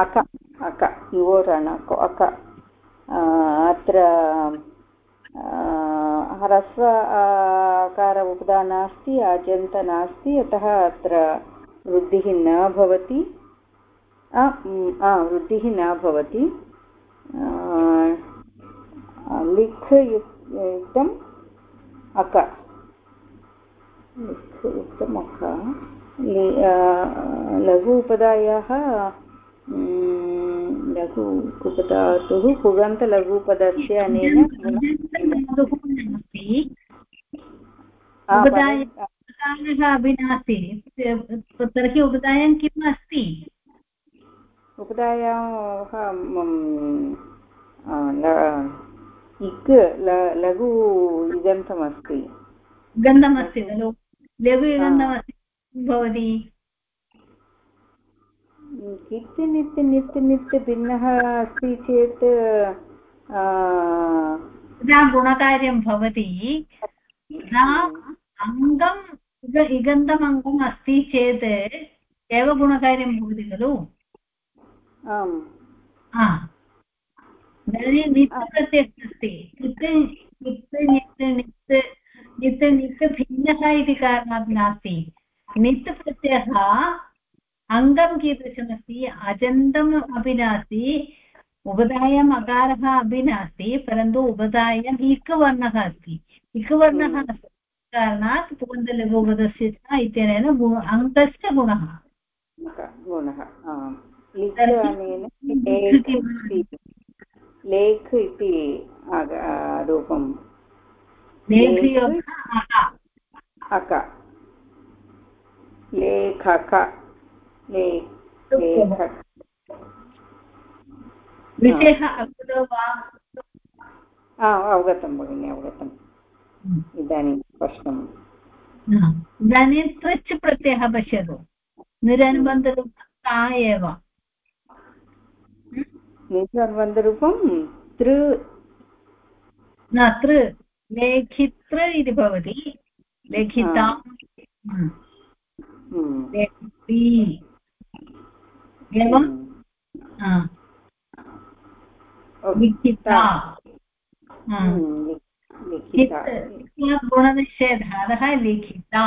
Speaker 2: अक अक युवरणको अक अत्र ह्रस्व आकार उपदा नास्ति, अजन्त नास्ति अतः अत्र वृद्धिः न भवति। वृद्धिः न भवति। लिख् युक्तम् अक। लिख् युक्तम् अक लघु उपदायाः लघु उपधातुः पुगन्तलघुपदस्य अनेन
Speaker 1: अभिनास्ति तर्हि उपधायां किम् अस्ति
Speaker 2: उपधायाः इक् लघु इगन्तमस्ति
Speaker 1: गन्धमस्ति खलु लघु इगन्धमस्ति भवति।
Speaker 2: कित् नित् नित् नित् भिन्नः अस्ति चेत्
Speaker 1: यदा गुणकार्यं भवति यदा अङ्गम् इगन्तम् अङ्गम् अस्ति चेत् एव गुणकार्यं भवति खलु?
Speaker 2: आम्।
Speaker 1: इदानीं नित् अस्ति नित् नित् नित् नित् नित् नित् भिन्नः इति कारणात् नास्ति। नित् प्रत्ययः अङ्गं कीदृशमस्ति अजन्तम् अपि नास्ति उपधायाम् अकारः अपि नास्ति परन्तु उपधायाम् इकवर्णः अस्ति इकवर्णः अस्ति कारणात् पुगन्तलघुपदस्य च इत्यनेन अङ्गस्य गुणः
Speaker 2: गुणः लेख् इति रूपं अक लेखक
Speaker 1: विषयः अवगतो वा
Speaker 2: अवगतं भगिनि अवगतम् हम्म। इदानीं स्पष्टम्
Speaker 1: इदानीं त्वच् प्रत्ययः पश्यतु। निरनुबन्धरूपं एव।
Speaker 2: निरनुबन्धरूपं तृ।
Speaker 1: न तृ। लेखित्र इति भवति। लेखिता हम्म। एवं? लिखिता। गुणनिषेधाः लिखिता।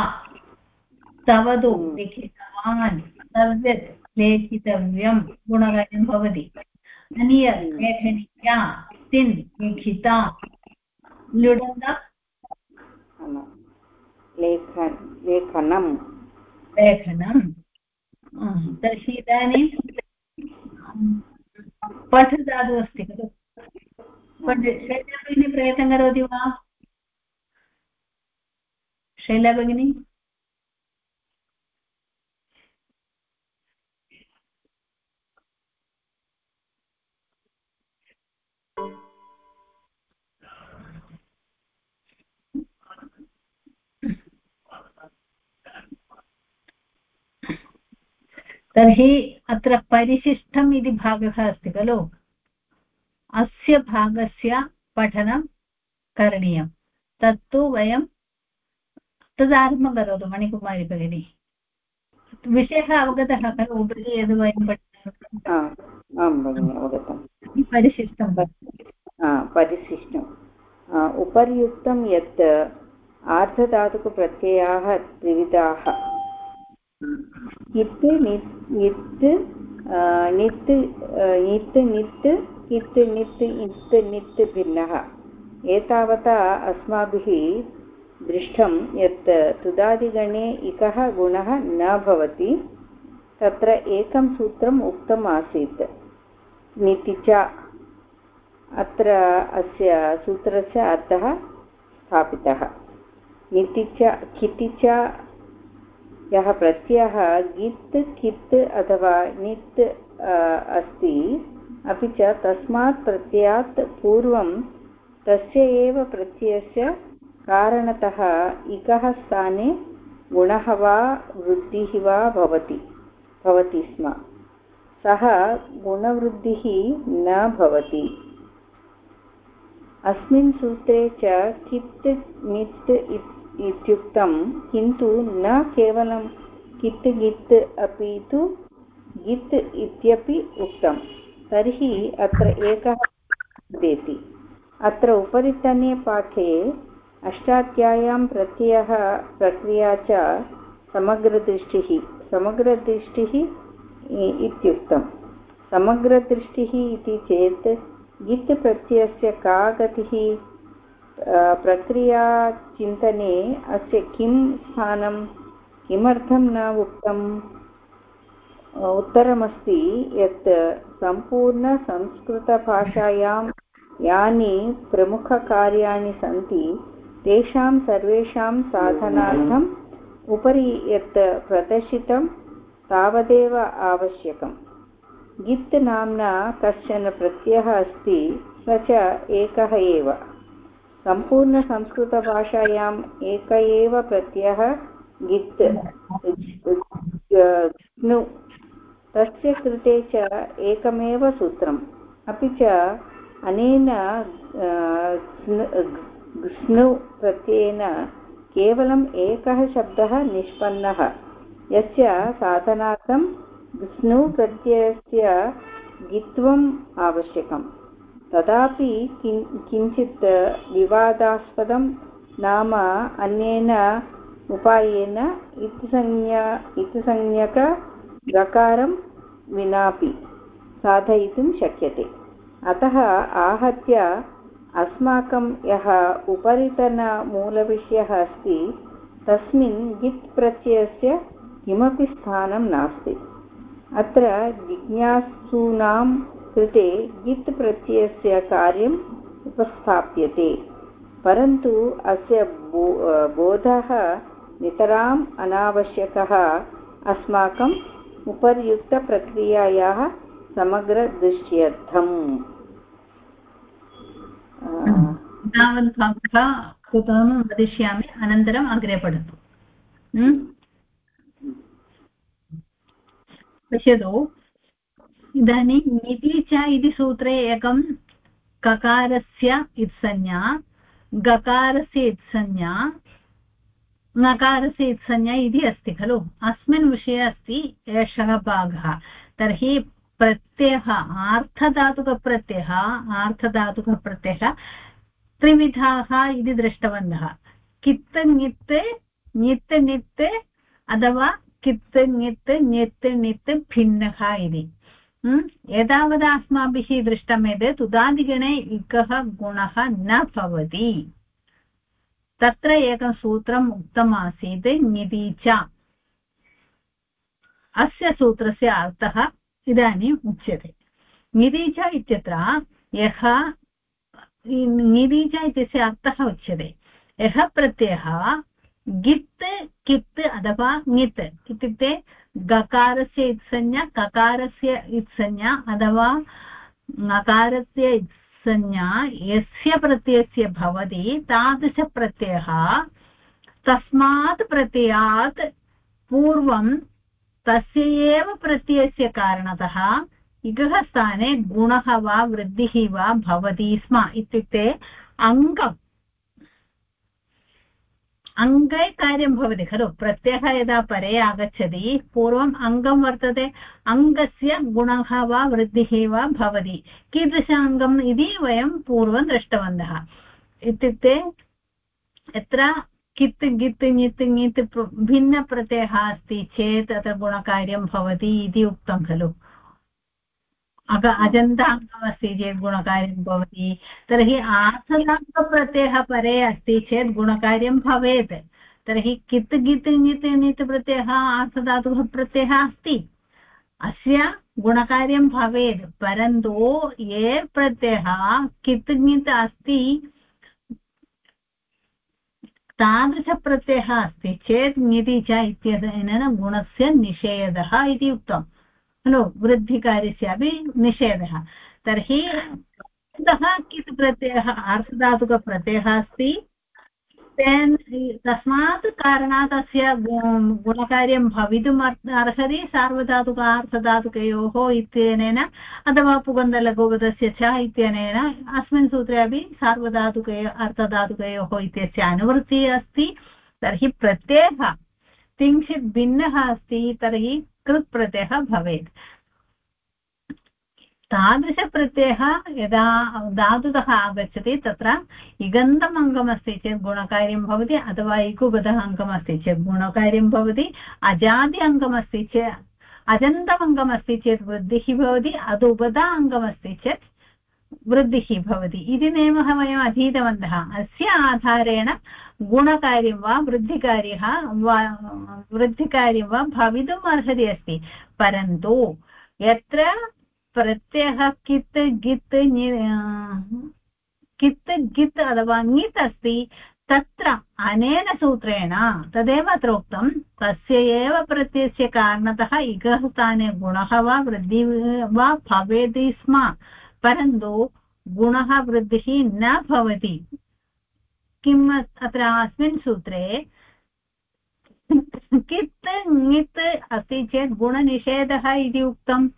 Speaker 1: तवतु लिखितवान्। सर्वत् लेखितव्यं गुणकार्यं भवति। अनिय लेखनीया तिन् लिखिता। लुडन्त
Speaker 2: लेखनं
Speaker 1: लेखनं तर्हि इदानीं पठदातु अस्ति खलु शैला भगिनी प्रयत्नं करोति वा शैला भगिनी तर्हि अत्र परिशिष्टम् इति भागः अस्ति खलु? अस्य भागस्य पठनं करणीयं तत्तु वयं तदारम्भं करोतु मणिकुमारी भगिनी। विषयः अवगतः खलु? उपरि यद् वयं
Speaker 2: अवगतं
Speaker 1: परिशिष्टं
Speaker 2: परिशिष्टम्। उपर्युक्तं यत् आर्धधातुकप्रत्ययाः त्रिविधाः इत् नित् नित् नित् नित् कित् नित् इत् नित् भिन्नः एतावता अस्माभिः दृष्टं यत् तुदादिगणे इकः गुणः न भवति तत्र एकं सूत्रम् उक्तम् आसीत् निति च अत्र अस्य सूत्रस्य अर्थः स्थापितः निति च किति च यः प्रत्ययः गित्, कित् अथवा नित् अस्ति, अपि च तस्मात् प्रत्ययात् पूर्वं तस्य एव प्रत्ययस्य कारणतः इकः स्थाने गुणः वा वृद्धिः वा भवति भवति स्म। सः गुणवृद्धिः न भवति। अस्मिन् सूत्रे च कित्, नित् इत्युक्तं, किन्तु न केवलं कित् गित् अपि तु गित् इत्यपि उक्तं। तर्हि अत्र एकः वदेति अत्र उपरितने पाठे अष्टाध्याय्यां प्रत्ययः प्रक्रिया च समग्रदृष्टिः समग्रदृष्टिः इत्युक्तं। समग्रदृष्टिः इति चेत् गित् प्रत्ययस्य का गतिः? प्रक्रियाचिन्तने अस्य किं स्थानं, किमर्थं न उक्तम्? उत्तरमस्ति यत् सम्पूर्णसंस्कृतभाषायां यानि प्रमुखकार्याणि सन्ति, तेषां सर्वेषां साधनार्थम् उपरि यत् प्रदर्शितं तावदेव आवश्यकम्। गित् नाम्ना कश्चन प्रत्ययः अस्ति स च एकः एव। सम्पूर्णसंस्कृतभाषायाम् एक एव प्रत्ययः गित् स्नु तस्य कृते च एकमेव सूत्रम्। अपि च अनेन स्नु प्रत्ययेन केवलम् एकः शब्दः निष्पन्नः। यस्य साधनार्थं स्नु प्रत्ययस्य गित्वम् आवश्यकम्। तदापि किं, किञ्चित् विवादास्पदं नाम अन्येन उपायेन इत्संज्ञा इत्संज्ञकप्रकारं विनापि साधयितुं शक्यते। अतः आहत्य अस्माकं यः उपरितनमूलविषयः अस्ति, तस्मिन् गित् प्रत्ययस्य किमपि स्थानं नास्ति। अत्र जिज्ञासूनां कृते गित् प्रत्ययस्य कार्यम् उपस्थाप्यते, परन्तु अस्य बो बोधः नितराम् अनावश्यकः। अस्माकम् उपर्युक्तप्रक्रियायाः
Speaker 1: कृतं वदिष्यामि, अनन्तरम् अग्रे पठतु? पश्यतु। इदानीं निधि च इति सूत्रे एकं ककारस्य इत्संज्ञा, गकारस्य इत्संज्ञा, नकारस्य इत्संज्ञा इति अस्ति खलु। अस्मिन् विषये अस्ति एषः भागः। तर्हि प्रत्ययः, आर्थधातुकप्रत्ययः आर्थधातुकप्रत्ययः त्रिविधाः इति दृष्टवन्तः। कित् ङित् ङित् ङित् अथवा कित् ङित् ङित् णित् भिन्नः इति। एतावता अस्माभिः दृष्टं यत् तुदादिगणे इकः गुणः न भवति तत्र एकं सूत्रम् उक्तमासीत् निधि च अस्य सूत्रस्य अर्थः इदानीम् उच्यते निधि इत्यत्र यः निधि इत्यस्य अर्थः उच्यते यः प्रत्ययः गित् कित् अथवा ङित् इत्युक्ते गकारस्य इत्संज्ञा, ककारस्य इत्संज्ञा अथवा नकारस्य इत्संज्ञा, यस्य प्रत्ययस्य भवति, तादृशप्रत्ययः तस्मात् प्रत्ययात् पूर्वं तस्य एव प्रत्ययस्य कारणतः इगः स्थाने गुणः वा वृद्धिः वा भवति स्म इत्युक्ते अङ्गम्। अङ्गे कार्यं भवति, खलु? प्रत्ययः यदा परे आगच्छति, पूर्वम् अङ्गं वर्तते, अङ्गस्य गुणः वा वृद्धिः वा भवति। कीदृश अङ्गम् इति वयं पूर्वं दृष्टवन्तः। इत्युक्ते यत्र कित्, गित्, ङित् ङित् भिन्नप्रत्ययः अस्ति, चेत् तत्र गुणकार्यं भवति इति उक्तं, खलु? अग अजन्ताङ्गमस्ति चेत् गुणकार्यं भवति। तर्हि आसनाङ्गप्रत्ययः परे अस्ति चेत् गुणकार्यं भवेत्। तर्हि कित् गित् ङित् ङित् प्रत्ययः आसधातुः प्रत्ययः अस्ति? अस्य गुणकार्यं भवेत् परन्तु ये प्रत्ययः कित् ङित् अस्ति, तादृशप्रत्ययः अस्ति चेत् ङिति च इत्यनेन गुणस्य निषेधः इति उक्तम्। खलु वृद्धिकार्यस्यापि निषेधः। तर्हि अतः कित् प्रत्ययः आर्धधातुकप्रत्ययः अस्ति। तेन तस्मात् कारणात् अस्य गुणकार्यं भवितुम् अर्हति। सार्वधातुक आर्धधातुकयोः इत्यनेन, अथवा पुगन्धलघुपदस्य च इत्यनेन, अस्मिन् सूत्रे अपि सार्वधातुकयो अर्थधातुकयोः इत्यस्य अनुवृत्तिः अस्ति। तर्हि प्रत्ययः, किञ्चित् भिन्नः अस्ति। तर्हि कृत् प्रत्ययः भवेत्। तादृशप्रत्ययः यदा धातुतः आगच्छति, तत्र इगन्तम् अङ्गमस्ति चेत् गुणकार्यं भवति, अथवा इकुगतः अङ्गमस्ति चेत् गुणकार्यं भवति, अजादि अङ्गमस्ति चेत् अजन्तमङ्गमस्ति चेत् वृद्धिः भवति अदुपदा अङ्गमस्ति चेत् वृद्धिः भवति। इति नियमः वयम् अधीतवन्तः। अस्य आधारेण गुणकार्यं वा वृद्धिकार्यः वा, वृद्धिकार्यं वा भवितुम् अर्हति अस्ति। परन्तु यत्र प्रत्ययः कित्, गित् कित्, गित् अथवा ङित् अस्ति, तत्र अनेन सूत्रेण तदेव अत्र उक्तं, तस्य एव प्रत्ययस्य कारणतः इगः स्थाने गुणः वा वृद्धिः, वा भवेत् स्म। परन्तु गुणः वृद्धिः न भवति। किम् अत्र अस्मिन् सूत्रे कित् ङित् अस्ति चेत् गुणनिषेधः इति उक्तम्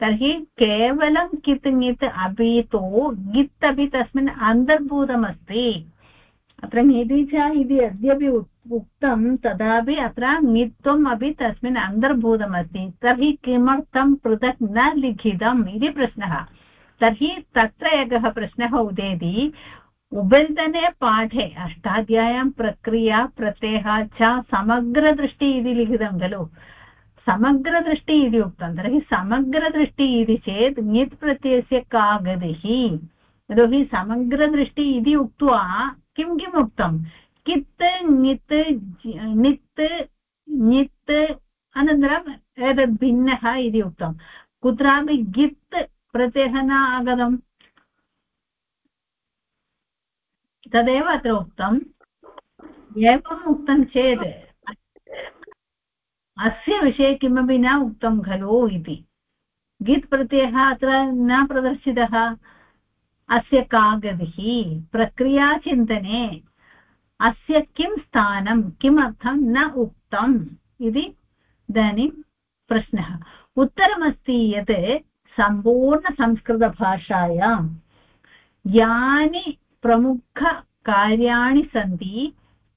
Speaker 1: तर्हि केवलं कित् ङित् अपि तु गित् अपि तस्मिन् अन्तर्भूतमस्ति। अत्र ङिति च इति यद्यपि उक्तं तदापि अत्र ङित्वम् अपि तस्मिन् अन्तर्भूतमस्ति। तर्हि किमर्थं पृथक् न लिखितम् इति प्रश्नः। तर्हि तत्र एकः प्रश्नः उदेति उबल्तने पाठे अष्टाध्याय्यां प्रक्रिया, प्रत्ययः च समग्रदृष्टि इति लिखितं खलु। समग्रदृष्टि इति उक्तं, तर्हि समग्रदृष्टि इति चेत् ङित् प्रत्ययस्य का गतिः? यतोहि समग्रदृष्टि इति उक्त्वा किं किम् उक्तं? कित्, ङित् णित् ङित् अनन्तरम् एतद् भिन्नः इति उक्तं। कुत्रापि गित् प्रत्ययः न आगतम्। तदेव अत्र उक्तम्। एवम् उक्तं चेत् अस्य विषये किमपि न उक्तं खलु इति। गित् प्रत्ययः अत्र न प्रदर्शितः। अस्य का गतिः? प्रक्रियाचिन्तने अस्य किं स्थानं किमर्थं न उक्तम् इति इदानीं प्रश्नः। उत्तरमस्ति यत् सम्पूर्णसंस्कृतभाषायां यानि प्रमुखकार्याणि सन्ति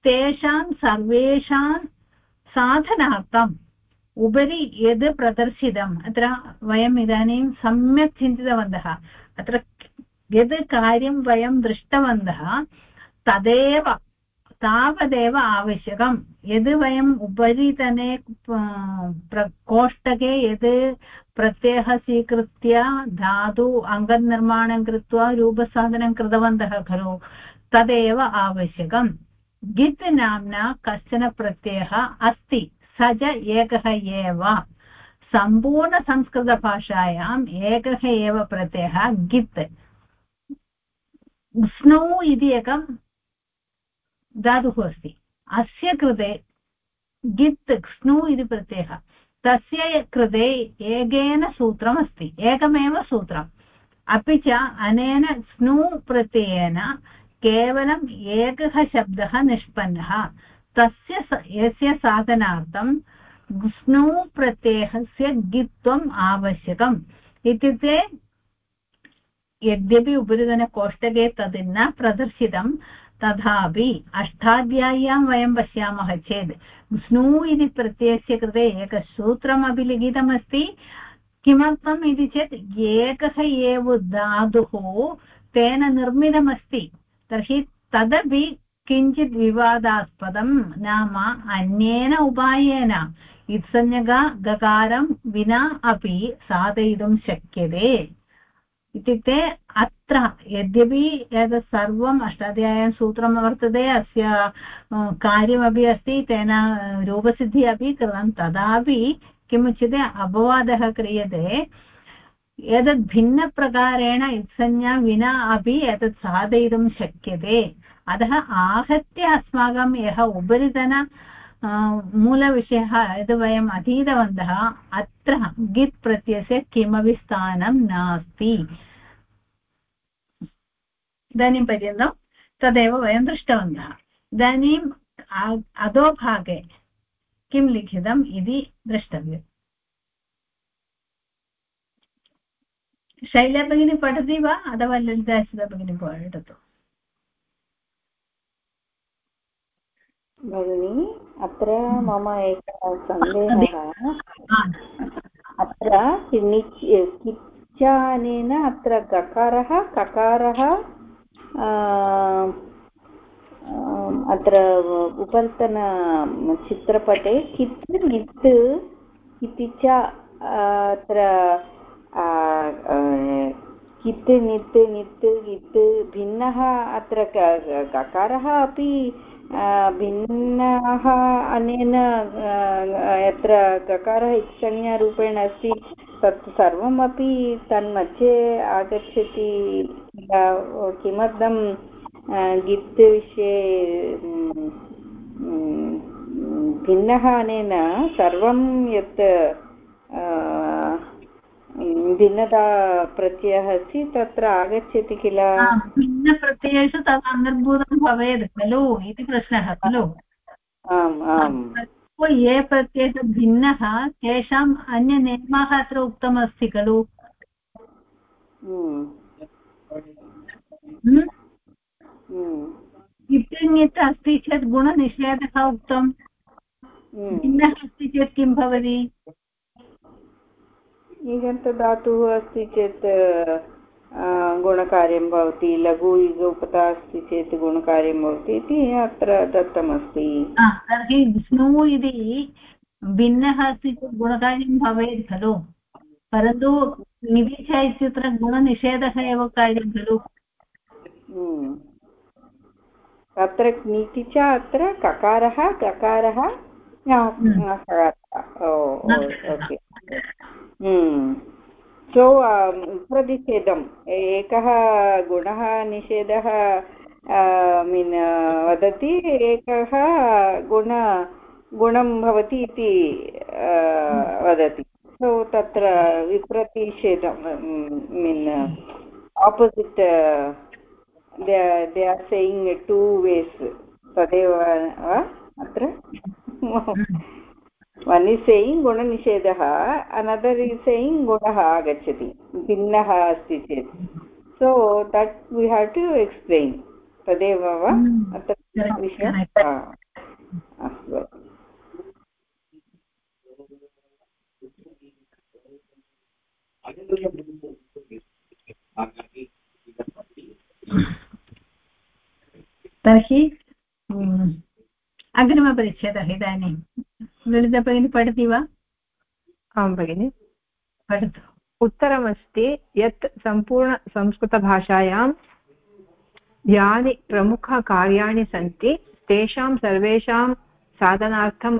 Speaker 1: तेषां सर्वेषां साधनार्थम् उपरि यद् प्रदर्शितम् अत्र वयम् इदानीं सम्यक् चिन्तितवन्तः अत्र यद् कार्यं वयं दृष्टवन्तः तदेव तावदेव आवश्यकं यद् वयम् उपरितने प्रकोष्ठके यद् प्रत्ययः स्वीकृत्य धातु अङ्गनिर्माणं कृत्वा रूपसाधनं कृतवन्तः खलु, तदेव आवश्यकं गित् नाम्ना कश्चन प्रत्ययः अस्ति, स च एकः एव। सम्पूर्णसंस्कृतभाषायाम् एकः एव प्रत्ययः गित्। स्नौ इति एकं धातुः अस्ति। अस्य कृते गित् स्नु इति प्रत्ययः। तस्य कृते एकेन सूत्रमस्ति, एकमेव सूत्रम्। अपि च अनेन स्नु प्रत्ययेन केवलम् एकः शब्दः निष्पन्नः। तस्य यस्य साधनार्थं स्नु प्रत्ययस्य गित्वम् आवश्यकम्। इत्युक्ते यद्यपि उपरितनकोष्टके तद् न प्रदर्शितं तथापि अष्टाध्याय्यां वयं पश्यामः चेत् स्नु इति प्रत्ययस्य कृते एकसूत्रमपि लिखितमस्ति। किमर्थम् इति चेत् एकः एव धातुः तेन निर्मितमस्ति। तर्हि तदपि किञ्चित् विवादास्पदं नाम अन्येन उपायेन इत्संज्ञका गकारं विना अपि साधयितुं शक्यते। इत्युक्ते अत्र यद्यपि एतत् सर्वम् अष्टाध्याय्यां सूत्रं वर्तते, अस्य कार्यमपि अस्ति, तेन रूपसिद्धिः अपि कृतं। तदापि किमुच्यते, अपवादः क्रियते। एतत् भिन्नप्रकारेण इत्संज्ञा विना अपि एतत् साधयितुं शक्यते। अतः आहत्य अस्माकं यः उपरितन मूलविषयः यद् वयम् अधीतवन्तः अत्र गित् प्रत्ययस्य किमपि स्थानं नास्ति इदानीं पर्यन्तं तदेव वयं दृष्टवन्तः इदानीम् अधोभागे किं लिखितम् इति द्रष्टव्यम् शैला भगिनी पठति वा अथवा ललिता भगिनी पठतु
Speaker 2: भगिनि, अत्र मम एकः सन्देहः। अत्र किच्चानेन अत्र गकारः ककारः अत्र उपरितन चित्रपटे कित् नित् इति च अत्र कित् नित् नित् इत् भिन्नः अत्र ककारः अपि भिन्नः अनेन यत्र ककारः इत्संज्ञारूपेण अस्ति, तत् सर्वमपि तन्मध्ये आगच्छति। किमर्थं गित् विषये भिन्नः अनेन सर्वं यत् भिन्नता प्रत्ययः अस्ति तत्र आगच्छति किल?
Speaker 1: भिन्नप्रत्ययेषु तत् अन्तर्भूतं भवेत् खलु इति प्रश्नः खलु?
Speaker 2: आम् आम्।
Speaker 1: ये प्रत्ययः भिन्नः तेषाम् अन्यनियमः अत्र उक्तमस्ति खलु? इत्यन्यत् अस्ति चेत् गुणनिषेधः उक्तम्। भिन्नः अस्ति चेत् किं भवति?
Speaker 2: इगन्तधातुः अस्ति चेत् गुणकार्यं भवति लघु युगोपता अस्ति चेत् गुणकार्यं भवति इति अत्र दत्तमस्ति
Speaker 1: तर्हि विष्णुः इति भिन्नः अस्ति चेत् गुणकार्यं भवेत् खलु परन्तु निविच इत्यत्र गुणनिषेधः एव कार्यं खलु
Speaker 2: अत्र नीति च अत्र ककारः ककारः ओके सो प्रतिषेधम् एकः गुणः निषेधः मीन् वदति एकः गुण गुणं भवति इति वदति. सो तत्र विप्रतिषेधं mean opposite they are saying two ways तदेव अत्र? One is saying गुणनिषेधः another is saying गुणः आगच्छति भिन्नः अस्ति चेत् so that we have to explain तदेव वा अत्र विषयः अस्तु
Speaker 1: तर्हि अग्रिमपरिच्छेदः इदानीं ललिता भगिनी पठति वा?
Speaker 3: आं भगिनि।
Speaker 1: पठतु।
Speaker 3: उत्तरमस्ति यत् सम्पूर्णसंस्कृतभाषायां यानि प्रमुखकार्याणि सन्ति तेषां सर्वेषां साधनार्थम्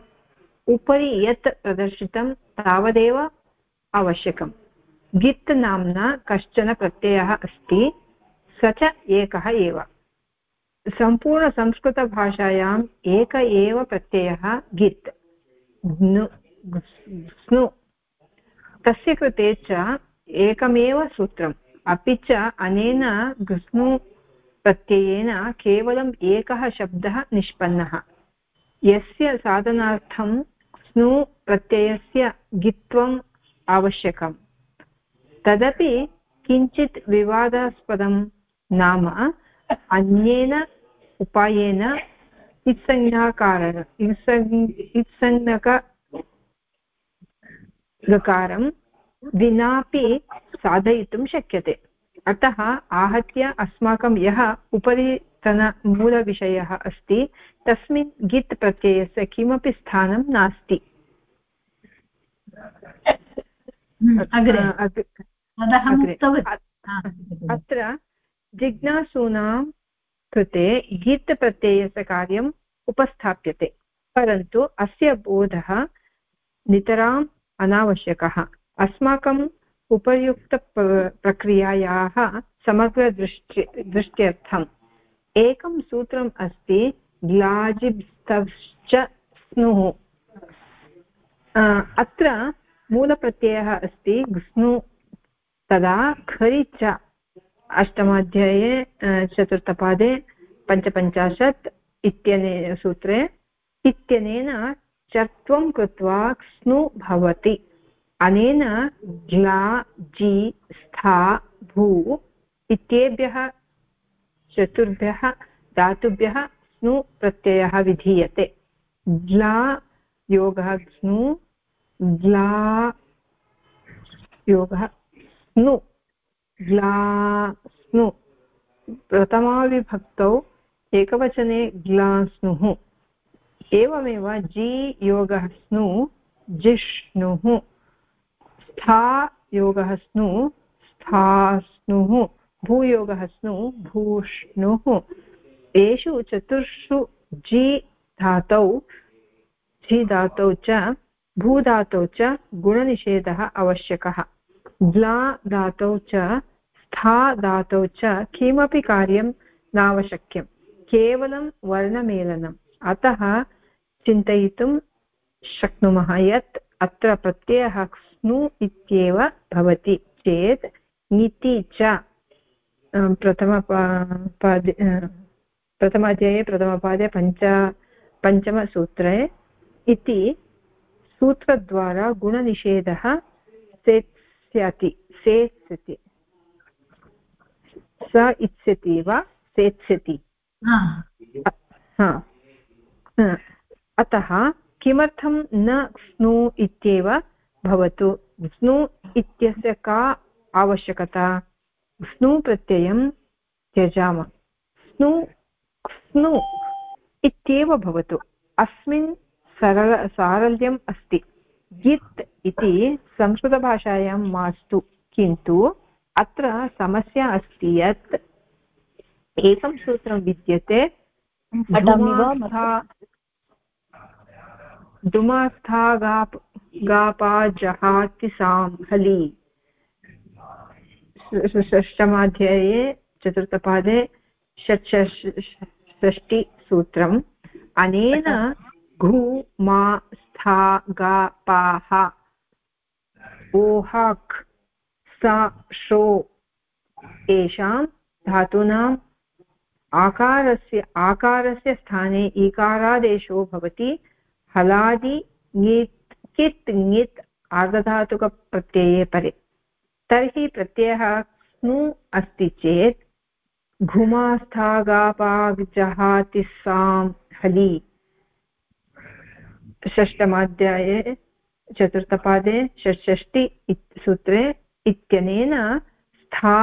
Speaker 3: उपरि यत् प्रदर्शितं तावदेव आवश्यकं गित् नाम्ना कश्चन प्रत्ययः अस्ति स च एकः एव। सम्पूर्णसंस्कृतभाषायाम् एक एव प्रत्ययः गित् स्नु। तस्य कृते च एकमेव सूत्रम्। अपि च अनेन घृस्नु प्रत्ययेन केवलम् एकः शब्दः निष्पन्नः। यस्य साधनार्थं स्नु प्रत्ययस्य गित्वम् आवश्यकम्। तदपि किञ्चित् विवादास्पदं नाम अन्येन उपायेन इत्संज्ञाकारण इत्संज्ञककारं विनापि साधयितुं शक्यते। अतः आहत्य अस्माकं यः उपरितनमूलविषयः अस्ति तस्मिन् गित् प्रत्ययस्य किमपि स्थानं नास्ति। अत्र जिज्ञासूनां कृते गित् प्रत्ययस्य कार्यम् उपस्थाप्यते, परन्तु अस्य बोधः नितराम् अनावश्यकः। अस्माकम् उपर्युक्तप्रक्रियायाः समग्रदृष्टि, दृष्ट्यर्थम्। एकं सूत्रम् अस्ति ग्लाजिब्स्तश्च स्नुः। अत्र मूलप्रत्ययः अस्ति स्नु तदा खरि च। अष्टमाध्याये चतुर्थपादे, पञ्चपञ्चाशत् इत्यनेन सूत्रे, इत्यनेन चत्वं कृत्वा स्नु भवति। अनेन ज्ला जि, स्था, भू इत्येभ्यः चतुर्भ्यः धातुभ्यः स्नु प्रत्ययः विधीयते। ज्ला योगः स्नु ज्ला योगः स्नु। ग्ला स्नु प्रथमाविभक्तौ एकवचने ग्ला स्नुः एवमेव जि योगः स्नु, जिष्णुः। स्था योगः स्नु, स्थास्नुः। भूयोगः स्नु, भूष्णुः। एषु चतुर्षु जि धातौ झि धातौ च भूधातौ च गुणनिषेधः आवश्यकः। ग्ला धातौ च स्था धातौ च किमपि कार्यं नावशक्यं केवलं वर्णमेलनम्। अतः चिन्तयितुं शक्नुमः यत् अत्र प्रत्ययः स्नु इत्येव भवति चेत् ङिति च। प्रथमपादे प्रथमाध्याये प्रथमपादे पञ्च, पञ्चमसूत्रे इति सूत्रद्वारा गुणनिषेधः सेत्स्यति सेत्स्यति। स इच्छति वा सेत्स्यति अतः किमर्थं न स्नु इत्येव भवतु। स्नु इत्यस्य का आवश्यकता? स्नु प्रत्ययं त्यजाम। स्नु स्नु इत्येव भवतु। अस्मिन् सरल सारल्यम् अस्ति। गित् इति संस्कृतभाषायां मास्तु। किन्तु अत्र समस्या अस्ति यत् एकं सूत्रं विद्यते दुमास्था गाप् गापा जहाति हलि षष्टमाध्याये चतुर्थपादे षष्टिसूत्रम् अनेन घु मा स्था गा पाः ओहाक्। सा शो एषां धातूनाम् आकारस्य आकारस्य स्थाने ईकारादेशो भवति। हलादि, ङित्, कित्, ङित् आर्धधातुकप्रत्यये परे। तर्हि प्रत्ययः स्नु अस्ति चेत् घुमास्थागापाग्जहातिस्सां हलि। षष्टमाध्याये चतुर्थपादे षट्षष्टि सूत्रे इत्यनेन स्था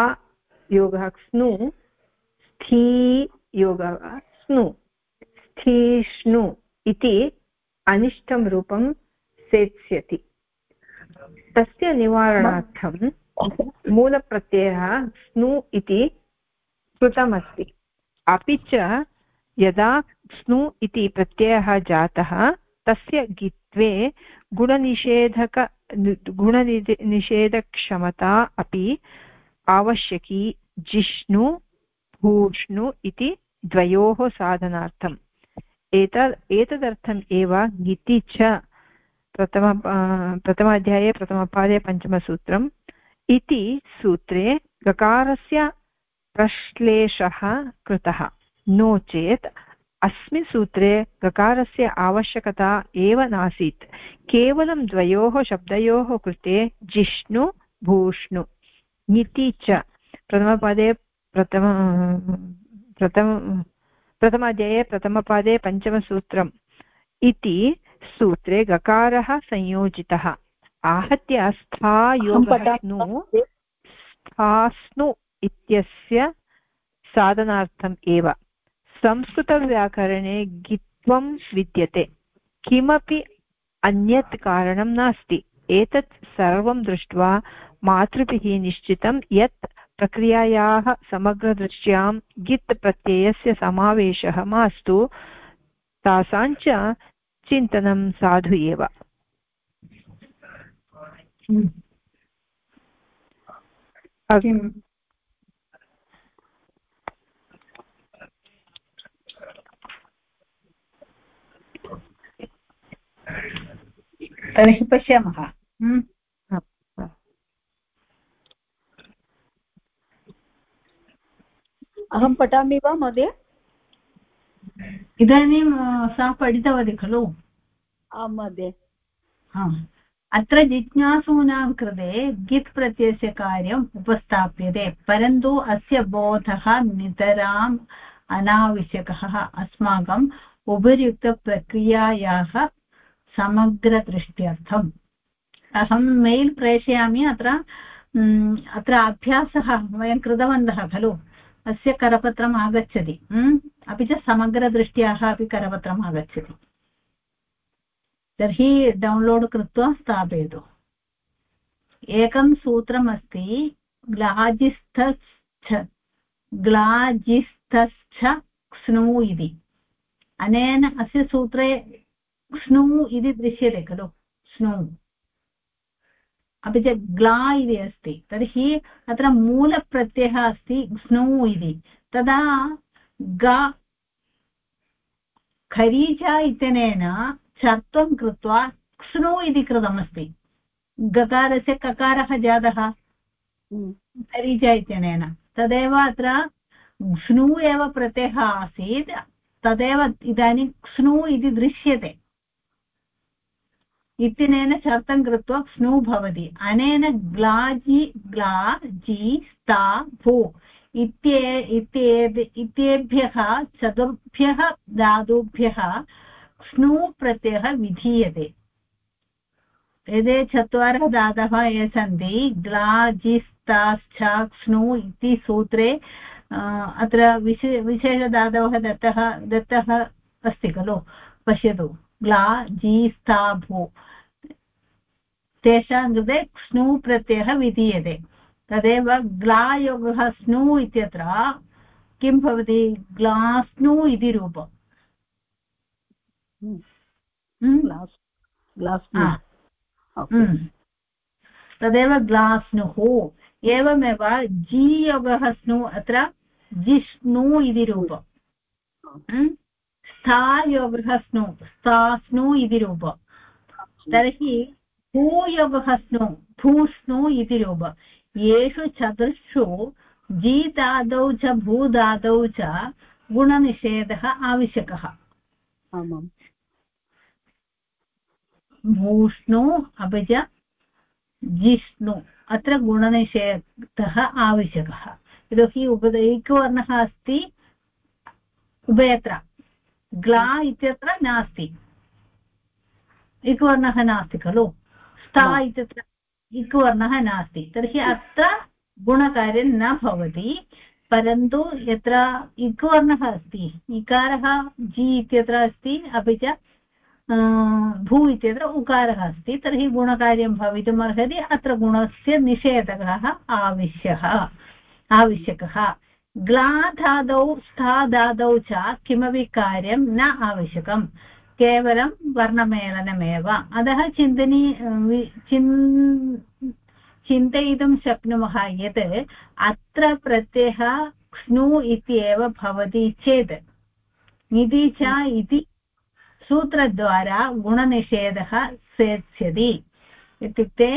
Speaker 3: योगः स्नु स्थी योगः स्नु स्थीष्णु इति अनिष्टं रूपं सेत्स्यति। तस्य निवारणार्थं मूलप्रत्ययः स्नु इति कृतमस्ति। अपि च यदा स्नु इति प्रत्ययः जातः, तस्य गित्वे गुणनिषेधक गुणनिषेधक्षमता अपि आवश्यकी जिष्णु, भूष्णु इति द्वयोः साधनार्थम्। एतद्, एतदर्थम् एव ङिति च प्रथम प्रथमाध्याये प्रथमपादे पञ्चमसूत्रम् इति सूत्रे गकारस्य प्रश्लेषः कृतः। नो चेत् अस्मिन् सूत्रे गकारस्य आवश्यकता एव नासीत्। केवलं द्वयोः शब्दयोः कृते जिष्णु भूष्णु। इति च। प्रथमपदे प्रथम प्रथम प्रथमाध्याये प्रथमपादे पञ्चमसूत्रम्। इति सूत्रे गकारः संयोजितः। आहत्य स्थायोगस्नु स्थास्नु इत्यस्य साधनार्थम् एव। संस्कृतव्याकरणे गित्वं विद्यते। किमपि अन्यत् कारणं नास्ति। एतत् सर्वं दृष्ट्वा मातृभिः निश्चितं यत् प्रक्रियायाः समग्रदृष्ट्यां गित् प्रत्ययस्य समावेशः मास्तु, तासां च चिन्तनं साधु एव।
Speaker 1: तर्हि पश्यामः। हम्म।
Speaker 4: अहं पठामि वा महोदय?
Speaker 1: इदानीं सा पठितवती खलु।
Speaker 4: आं महोदय।
Speaker 1: अत्र जिज्ञासूनां कृते गित् प्रत्ययस्य कार्यम् उपस्थाप्यते परन्तु अस्य बोधः नितराम् अनावश्यकः। अस्माकम् उपर्युक्तप्रक्रियायाः समग्रदृष्ट्यर्थम् अहं मेल् प्रेषयामि, अत्र अत्र अभ्यासः वयं कृतवन्तः खलु। अस्य करपत्रम् आगच्छति अपि च समग्रदृष्ट्याः अपि करपत्रम् आगच्छति। तर्हि डौन्लोड् कृत्वा स्थापयतु। एकं सूत्रमस्ति, ग्लाजिस्थश्च ग्लाजिस्थश्च स्नु इति। अनेन अस्य सूत्रे स्नु इति दृश्यते खलु स्नु अपि च ग्ला इति अस्ति तर्हि अत्र मूलप्रत्ययः अस्ति स्नु इति तदा ग खरीच इत्यनेन चत्वं कृत्वा स्नु इति कृतमस्ति गकारस्य ककारः जातः खरीच इत्यनेन तदेव अत्र स्नु एव प्रत्ययः आसीत् तदेव इदानीं स्नु इति दृश्यते इत्यनेन शर्तं कृत्वा स्नु भवति। अनेन ग्लाजि ग्ला जि स्ता भू। इत्ये, इत्येभ्यः चतुर्भ्यः धातुभ्यः स्नु प्रत्ययः विधीयते। एते चत्वारः धातवः ये सन्ति ग्लाजिस्ताश्च स्नु इति सूत्रे अत्र विशे, विशेषधातवः दत्तः दत्तः अस्ति खलु? पश्यतु। ग्ला जी स्था भू। तेषां कृते स्नु प्रत्ययः विधीयते। तदेव ग्लायोगः स्नु इत्यत्र किं भवति? ग्लास्नु इति रूपम्।
Speaker 4: हम्म। हम्म।
Speaker 1: तदेव ग्लास्नुः एवमेव जीयोगः स्नु अत्र जिष्णु इति रूपम्। स्थायोगः स्नु स्थास्नु इति रूपम्। तर्हि भूयोगः स्नु भूष्णु इति रूप। येषु चतुर्षु जीतादौ च भूदादौ च गुणनिषेधः आवश्यकः।
Speaker 4: आमाम्।
Speaker 1: भूष्णु अपि च जिष्णु अत्र गुणनिषेधः आवश्यकः। यतोहि उप एकवर्णः अस्ति उभयत्र। ग्ला इत्यत्र नास्ति। इक्वर्णः नास्ति खलु? स्था इत्यत्र इक्वर्णः नास्ति। तर्हि अत्र गुणकार्यं न भवति परन्तु यत्र इक्वर्णः अस्ति इकारः जि इत्यत्र अस्ति अपि च भू इत्यत्र उकारः अस्ति तर्हि गुणकार्यं भवितुम् अर्हति। अत्र गुणस्य निषेधकः आवश्यः आवश्यकः ग्लाधादौ स्थादादौ च किमपि कार्यं न आवश्यकम्। केवलं वर्णमेलनमेव। अतः चिन्तनी चिन्, चिन्तयितुं शक्नुमः यत् अत्र प्रत्ययः क्ष्णु इत्येव भवति चेत्। निधि च इति सूत्रद्वारा गुणनिषेधः सेत्स्यति। इत्युक्ते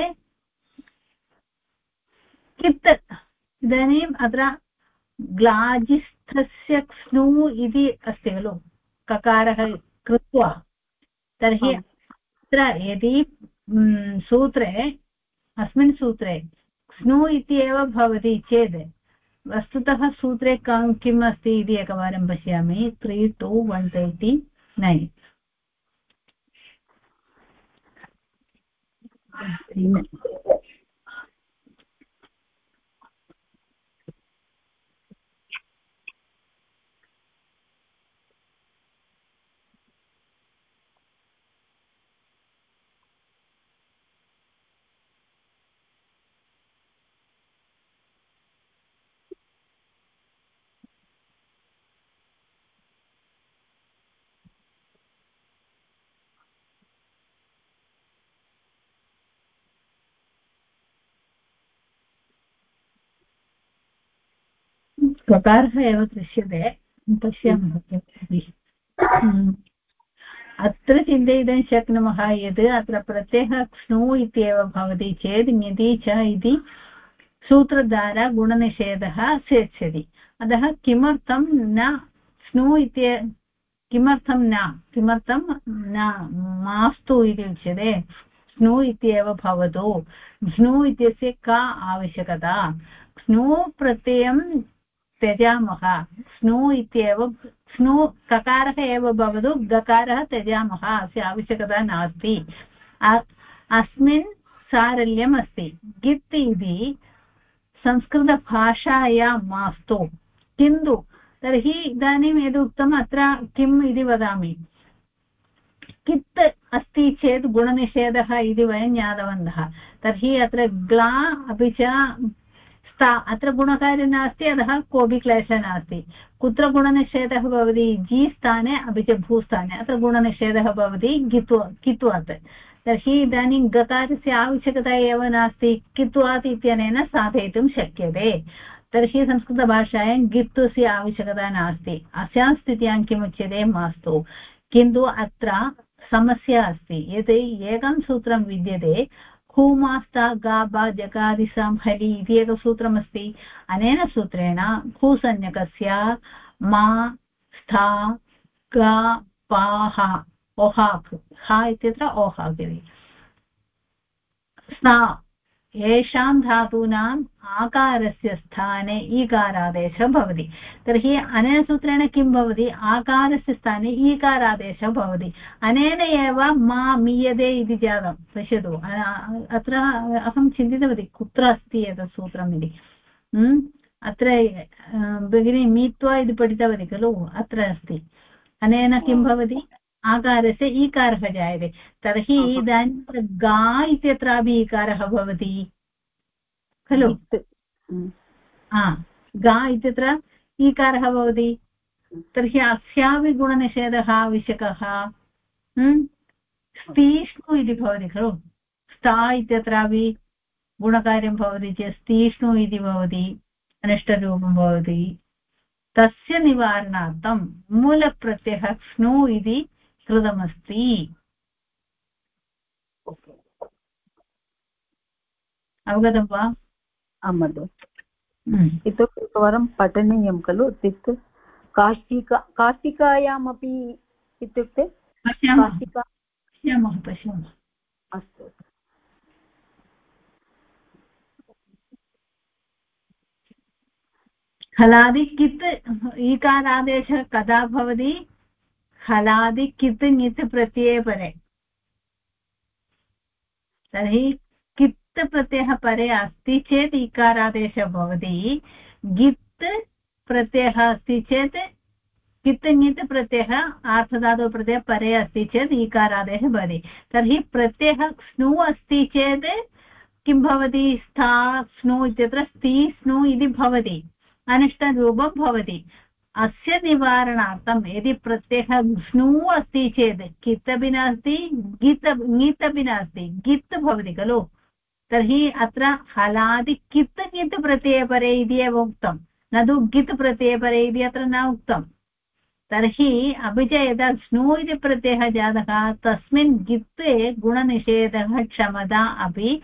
Speaker 1: कित् इदानीम् अत्र ग्लाजिस्थस्य क्ष्णु इति अस्ति खलु। ककारः कृत्वा। तर्हि अत्र यदि सूत्रे अस्मिन् सूत्रे स्नु इत्येव भवति चेत् वस्तुतः सूत्रे कं किम् अस्ति इति एकवारं पश्यामि three two one thirty nine प्रकारः एव दृश्यते पश्यामः। अत्र चिन्तयितुं शक्नुमः यत् अत्र प्रत्ययः क्ष्णु इत्येव भवति चेत् ङति च इति सूत्रद्वारा गुणनिषेधः सेत्स्यति अतः किमर्थं न स्नु इत्य किमर्थं न किमर्थं न मास्तु इति उच्यते स्नु इत्येव भवतु स्नु इत्यस्य का आवश्यकता स्नु प्रत्ययं त्यजामः। स्नु इत्येव, स्नु ककारः एव भवतु, गकारः त्यजामः, अस्य आवश्यकता नास्ति। अस्मिन् सारल्यम् अस्ति गित् इति संस्कृतभाषायां मास्तु। किन्तु, तर्हि इदानीं यदुक्तम् अत्र किम् इति वदामि। कित् अस्ति चेत् गुणनिषेधः इति वयं ज्ञातवन्तः। तर्हि अत्र ग्ला अपि च सा, अत्र गुणकार्यं नास्ति अतः कोऽपि क्लेशः नास्ति। कुत्र गुणनिषेधः भवति? जि स्थाने, अपि च भूस्थाने अत्र गुणनिषेधः भवति कित्व कित्वात्। तर्हि इदानीं गकारस्य आवश्यकता एव नास्ति। कित्वात् इत्यनेन साधयितुं शक्यते। तर्हि संस्कृतभाषायां गित्वस्य आवश्यकता नास्ति। अस्यां स्थित्यां किमुच्यते? मास्तु। किन्तु अत्र समस्या अस्ति। यत् एकं सूत्रं विद्यते खूमास्ता गाबा जगादिसां हलि इति एकं सूत्रमस्ति अनेन सूत्रेण खूसंज्ञकस्य मा स्था गा पाः ओहाक् हा इत्यत्र ओहाक् इति स्ना येषां धातूनाम् आकारस्य स्थाने ईकारादेशः भवति। तर्हि अनेन सूत्रेण किं भवति? आकारस्य स्थाने ईकारादेशः भवति। अनेन एव मा मीयते इति जातं। पश्यतु अत्र अहं चिन्तितवती कुत्र अस्ति एतत् सूत्रम् इति। अत्र भगिनी मीत्वा इति पठितवती खलु? अत्र अस्ति। अनेन किं भवति? आकारस्य ईकारः जायते। तर्हि इदानीं गा इत्यत्रापि ईकारः भवति। खलु? गा इत्यत्र ईकारः भवति। तर्हि अस्यापि गुणनिषेधः आवश्यकः स्तीष्णु इति भवति खलु? स्था इत्यत्रापि गुणकार्यं भवति चेत् स्तीष्णु इति भवति। अनिष्टरूपं भवति। तस्य निवारणार्थं मूलप्रत्ययः स्नु इति कृतमस्ति। अवगतं वा?
Speaker 4: आं महोदय हम्म। इतोपि एकवारं पठनीयं खलु इत्युक्ते काष्टिका काष्टिकायामपि इत्युक्ते
Speaker 1: पश्यामः। पश्यामः
Speaker 4: अस्तु।
Speaker 1: हलादिकित् ईकारादेशः कदा भवति? हलादि कित् ङित् प्रत्यये परे। तर्हि कित् प्रत्ययः परे अस्ति चेत् इकारादेशः भवति। गित् प्रत्ययः अस्ति चेत् कित् ङित् प्रत्ययः आर्थधातुः प्रत्ययः परे अस्ति चेत् ईकारादेशः भवति। तर्हि प्रत्ययः स्नु अस्ति चेत् किं भवति? स्था, स्नु इत्यत्र स्ति, स्नु इति भवति। अनिष्टरूपं भवति। अस्य निवारणार्थं यदि प्रत्ययः घ्नु अस्ति चेत् कित् अपि नास्ति गित् ङित् अपि नास्ति गित् भवति खलु? तर्हि अत्र हलादि कित् ङित् प्रत्ययपरे इति एव उक्तं। न तु गित् प्रत्ययपरे इति अत्र न उक्तं। तर्हि अपि च यदा स्नु इति प्रत्ययः जातः तस्मिन् गित्ते गुणनिषेधः क्षमता अपि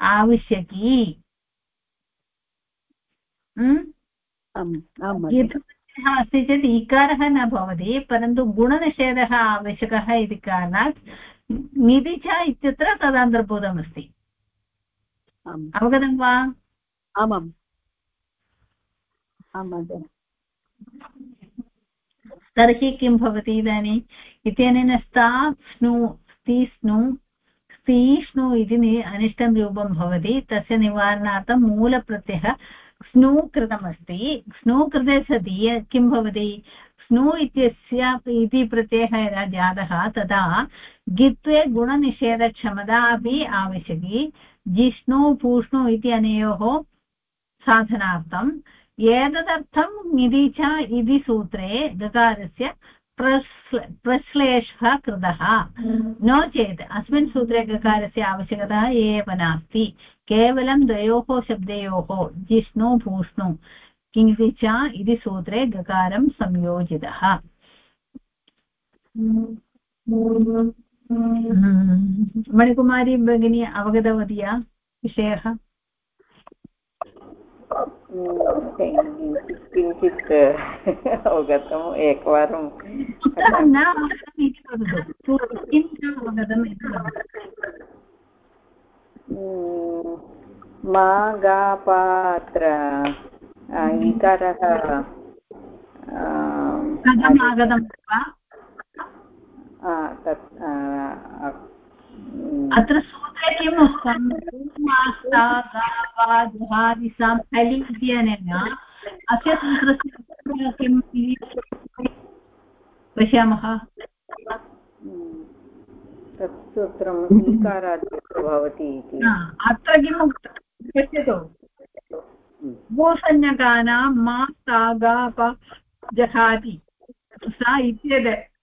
Speaker 1: आवश्यकी। अस्ति चेत् इकारः न भवति परन्तु गुणनिषेधः आवश्यकः इति कारणात् निधि च इत्यत्र तदन्तर्भूतमस्ति। अवगतं वा?
Speaker 4: आमाम्। आं महोदय
Speaker 1: तर्हि किं भवति इदानीम् इत्यनेन स्ता स्नु स्ति स्नु स्तीष्णु इति अनिष्टं रूपं भवति तस्य निवारणार्थं मूलप्रत्ययः स्नु कृतमस्ति स्नु कृते सति किं भवति? स्नु इत्यस्य इति प्रत्ययः यदा जातः, तदा गित्वे गुणनिषेधक्षमता अपि आवश्यकी। जिष्णु पूष्णु इति अनयोः साधनार्थम्। एतदर्थं निधि च इति सूत्रे गकारस्य प्रश्ल प्रश्लेषः कृतः। नो चेत् अस्मिन् सूत्रे गकारस्य आवश्यकता एव नास्ति। केवलं द्वयोः शब्दयोः जिष्णु भूष्णु किञ्चित् च इति सूत्रे गकारं संयोजितः। मणिकुमारी भगिनी अवगतवती विषयः?
Speaker 2: किञ्चित् अवगतम् एकवारं
Speaker 1: न अवगतम् इति वदतु किं न अवगतम् इति
Speaker 2: मा गापात्र इकारः
Speaker 1: कथम् आगतं वा
Speaker 2: तत्
Speaker 1: अत्र सूत्रे किम् उक्तं जुहादिसां हलि इत्यनेन अस्य सूत्रस्य किम् पश्यामः।
Speaker 2: तत् सूत्रम् भवति इति।
Speaker 1: अत्र किम् उक्तं पश्यतु? भूसंज्ञकानां मा सा गा प जहाति सा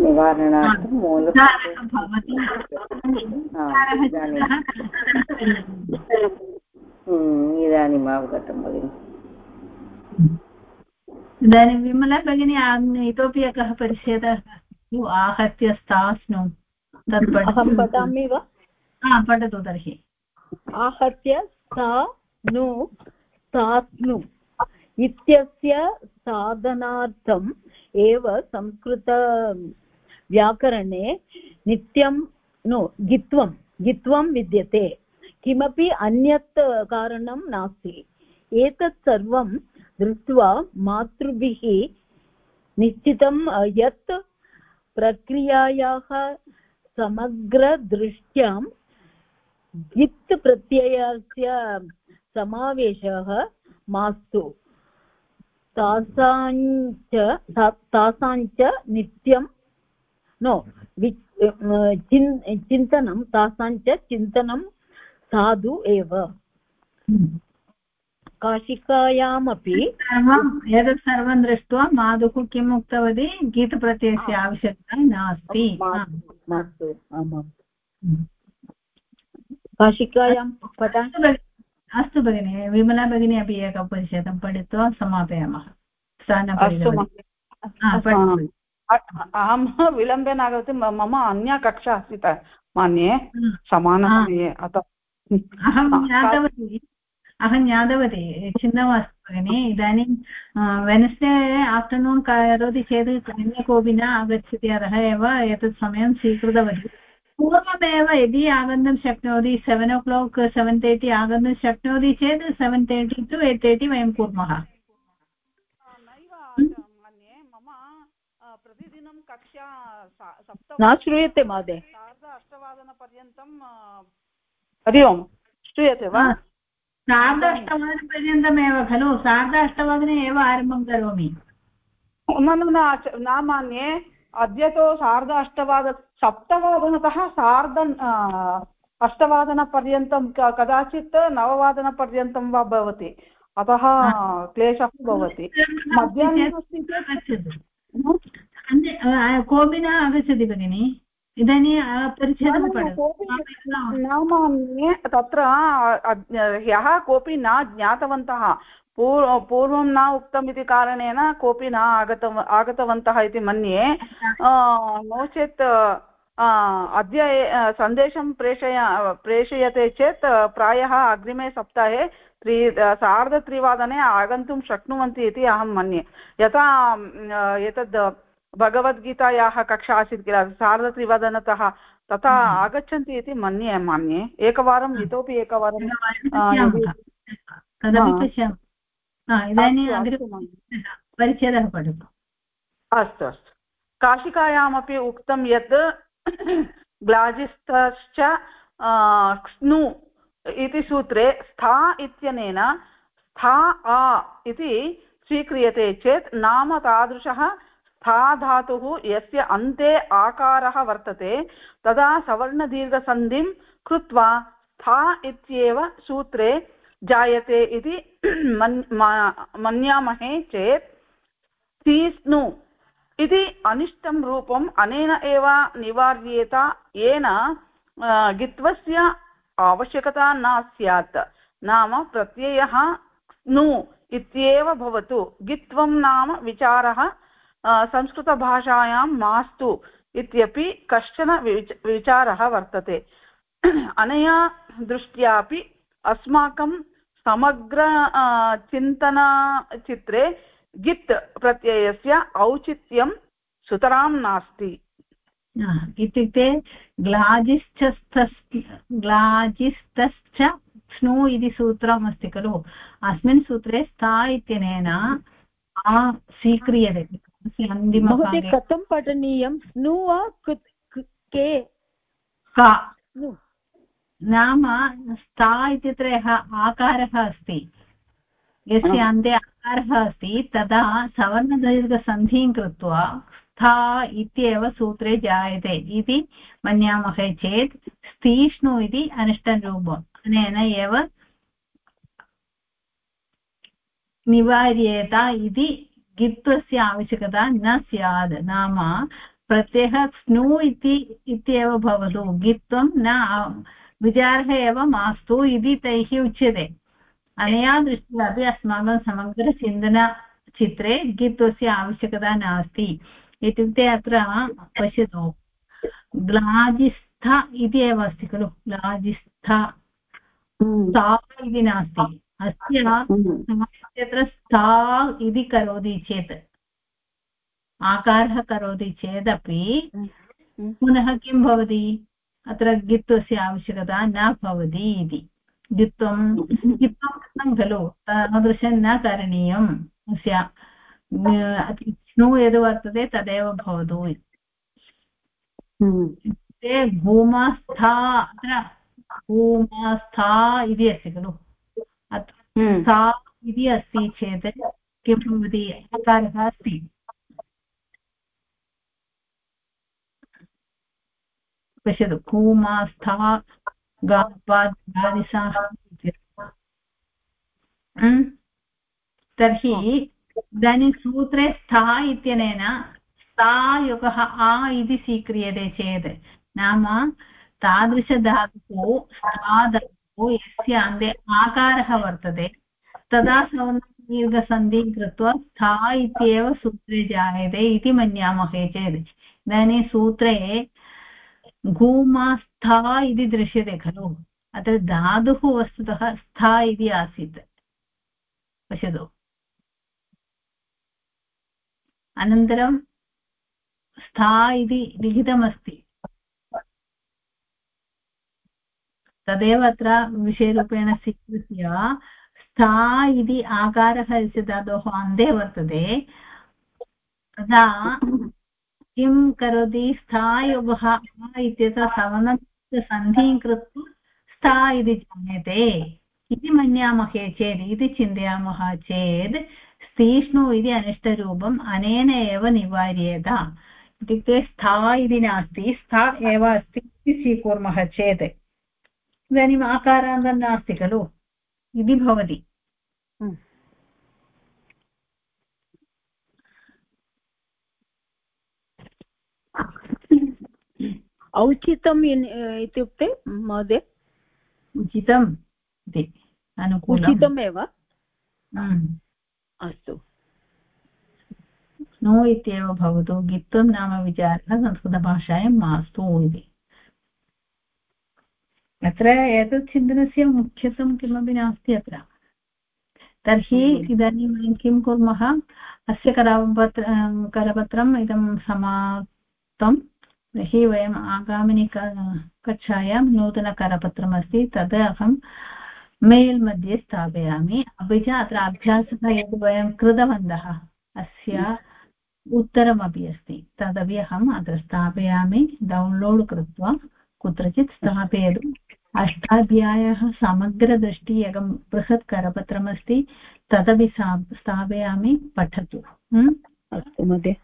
Speaker 2: निवारणार्थं मूल इदानीम् अवगतं भगिनि।
Speaker 1: इदानीं विमला भगिनी इतोपि एकः परिच्छेदः आहत्य स्थास्नु। तत्
Speaker 4: अहं पठामि वा?
Speaker 1: पठतु तर्हि।
Speaker 4: आहत्य सा नु स्थास्नु। इत्यस्य साधनार्थम् एव संस्कृत व्याकरणे नित्यं, नो, गित्वं गित्वं विद्यते। किमपि अन्यत् कारणं नास्ति। एतत् सर्वं दृष्ट्वा मातृभिः निश्चितं यत् प्रक्रियायाः समग्रदृष्ट्यां गित् प्रत्ययस्य समावेशः मास्तु। तासाञ्च तासाञ्च नित्यं नो चिन्तनं तासाञ्च चिन्तनं साधु एव काशिकायामपि
Speaker 1: एतत् सर्वं दृष्ट्वा मातुः किम् उक्तवती गीतप्रत्ययस्य आवश्यकता नास्ति
Speaker 4: मास्तु आमाम् काशिकायां पठामि
Speaker 1: अस्तु भगिनि विमला भगिनी अपि एकं परिच्छेदं पठित्वा समापयामः सा न
Speaker 5: अहं विलम्बेन आगतवती मम अन्या कक्षा अस्ति मन्ये समानसमये अतः।
Speaker 1: अहं ज्ञातवती अहं ज्ञातवती चिन्ता मास्तु भगिनि इदानीं वेनस्डे आफ्टर्नून् करोति चेत् अन्य कोऽपि न आगच्छति अतः एव एतत् समयं स्वीकृतवती। पूर्वमेव यदि आगन्तुं शक्नोति seven o'clock seven thirty आगन्तुं शक्नोति चेत् seven thirty to eight thirty वयं कुर्मः।
Speaker 4: न श्रूयते महोदय
Speaker 5: सार्ध अष्टवादनपर्यन्तं हरि ओम् श्रूयते वा
Speaker 1: सार्ध अष्टवादनपर्यन्तमेव खलु सार्ध अष्टवादने एव आरम्भं करोमि
Speaker 5: न न मान्ये अद्य तु सार्ध अष्टवाद सप्तवादनतः सार्ध अष्टवादनपर्यन्तं कदाचित् नववादनपर्यन्तं वा भवति अतः क्लेशः भवति मध्याह्ने अस्ति चेत्
Speaker 1: गच्छतु कोऽपि न आगच्छति भगिनि इदानीं परिच्छेदं
Speaker 5: तत्र ह्यः कोऽपि न ज्ञातवन्तः पूर् पूर्वं न उक्तम् इति कारणेन कोऽपि न आगत आगतवन्तः इति मन्ये नो चेत् अद्य सन्देशं प्रेषय प्रेषयते चेत् प्रायः अग्रिमे सप्ताहे त्रि सार्धत्रिवादने आगन्तुं शक्नुवन्ति इति अहं मन्ये यथा एतद् भगवद्गीतायाः कक्षा आसीत् किल? सार्धत्रिवादनतः तथा आगच्छन्ति इति मन्ये मन्ये। एकवारम् इतोपि एकवारं
Speaker 1: परिच्छेदः पठतु।
Speaker 5: अस्तु अस्तु। काशिकायामपि उक्तं यत् ग्लाजिस्थश्च स्नु इति सूत्रे स्था इत्यनेन स्था आ इति स्वीक्रियते चेत् नाम तादृशः स्था धातुः यस्य अन्ते आकारः वर्तते, तदा सवर्णदीर्घसन्धिं कृत्वा स्था इत्येव सूत्रे जायते इति मन् मन्यामहे चेत् स्थिस्नु इति अनिष्टं रूपम् अनेन एव निवार्येत, येन गित्वस्य आवश्यकता न स्यात्, नाम प्रत्ययः स्नु इत्येव भवतु, गित्वं नाम विचारः संस्कृतभाषायां मास्तु इत्यपि कश्चन विचारः वर्तते। अनया दृष्ट्यापि अस्माकं समग्र चिन्तनचित्रे गित् प्रत्ययस्य औचित्यं सुतरां नास्ति।
Speaker 1: इत्युक्ते ग्लाजिस्थस् ग्लाजिस्तश्च स्नु इति सूत्रम् अस्ति खलु। अस्मिन् सूत्रे स्था इत्यनेन स्वीक्रियते।
Speaker 4: अन्तिमः कथं पठनीयं? स्नु वा के
Speaker 1: का? नाम स्था इत्यत्र यः आकारः अस्ति। यस्य अन्ते आकारः अस्ति तदा सवर्णदीर्घसन्धिं कृत्वा स्था इत्येव सूत्रे जायते इति मन्यामहे चेत् स्तीष्णु इति अनिष्टरूपम्। अनेन एव निवार्येत इति गित्वस्य आवश्यकता न स्यात् नाम प्रत्ययः स्नु इति इत्येव भवतु गित्वं न विचारः एव मास्तु इति तैः उच्यते। अनया दृष्ट्या अपि अस्माकं समग्रचिन्तनचित्रे गित्वस्य आवश्यकता नास्ति। इत्युक्ते अत्र पश्यतु ग्लाजिस्थ इति एव अस्ति खलु ग्लाजिस्थ सा इति नास्ति। अस्य समाजस्य स्था इति करोति चेत् आकारः करोति चेदपि पुनः किं भवति? अत्र गित्वस्य आवश्यकता न भवति इति। द्वित्वं द्वित्वं कृतं खलु? तादृशं न करणीयम्। अस्य स्नु यद् वर्तते तदेव भवतु इत्युक्ते भूमास्था अत्र भूमास्था इति अस्ति खलु? सा इति अस्ति चेत् किं भवति आकारः अस्ति? पश्यतु भूमास्था गादिसाः तर्हि इदानीं सूत्रे स्था इत्यनेन सा युगः आ इति स्वीक्रियते चेत् नाम तादृशधातुः स्था धातुः यस्य अन्ते आकारः वर्तते। तदा दीर्घसन्धिं कृत्वा स्था इत्येव सूत्रे जायते इति मन्यामहे चेत्। इदानीं सूत्रे घूमास्था इति दृश्यते खलु। अत्र धातुः वस्तुतः स्था इति आसीत्। पश्यतु। अनन्तरं स्था इति लिखितमस्ति। तदेव अत्र विषयरूपेण स्वीकृत्य स्था इति आकारः यस्य धातोः अन्ते वर्तते। तदा किं करोति? स्थायुगः इत्यत्र सवनस्य सन्धिं कृत्वा स्था इति जायते इति मन्यामहे चेत्, इति चिन्तयामः चेत् स्तीष्णु इति अनिष्टरूपम् अनेन एव निवार्येत। इत्युक्ते स्था इति नास्ति, स्था एव अस्ति इति स्वीकुर्मः चेत्। इदानीम् आकारान्तं नास्ति खलु? इति भवति। हम्म।
Speaker 4: औचितम् इत्युक्ते महोदय?
Speaker 1: उचितम् इति
Speaker 4: अनुचितमेव
Speaker 1: हम्म।
Speaker 4: अस्तु।
Speaker 1: नो इत्येव भवतु। गित्वं नाम विचारः संस्कृतभाषायां मास्तु इति। अत्र एतत् चिन्तनस्य मुख्यत्वं किमपि नास्ति अत्र तर्हि। इदानीं वयं किं कुर्मः अस्य करपत्र करपत्रम् इदं समाप्तं तर्हि वयम् आगामिनि कक्षायां नूतनकरपत्रमस्ति तद् अहं मेल् मध्ये स्थापयामि अपि च अत्र अभ्यासः यद् वयं कृतवन्तः अस्य उत्तरमपि अस्ति तदपि अहम् अत्र स्थापयामि डौन्लोड् कृत्वा कुत्रचित् स्थापयतु अष्टाध्यायः समग्रदृष्टि एकं बृहत् करपत्रमस्ति तदपि स्थापयामि पठतु।
Speaker 4: अस्तु महोदय।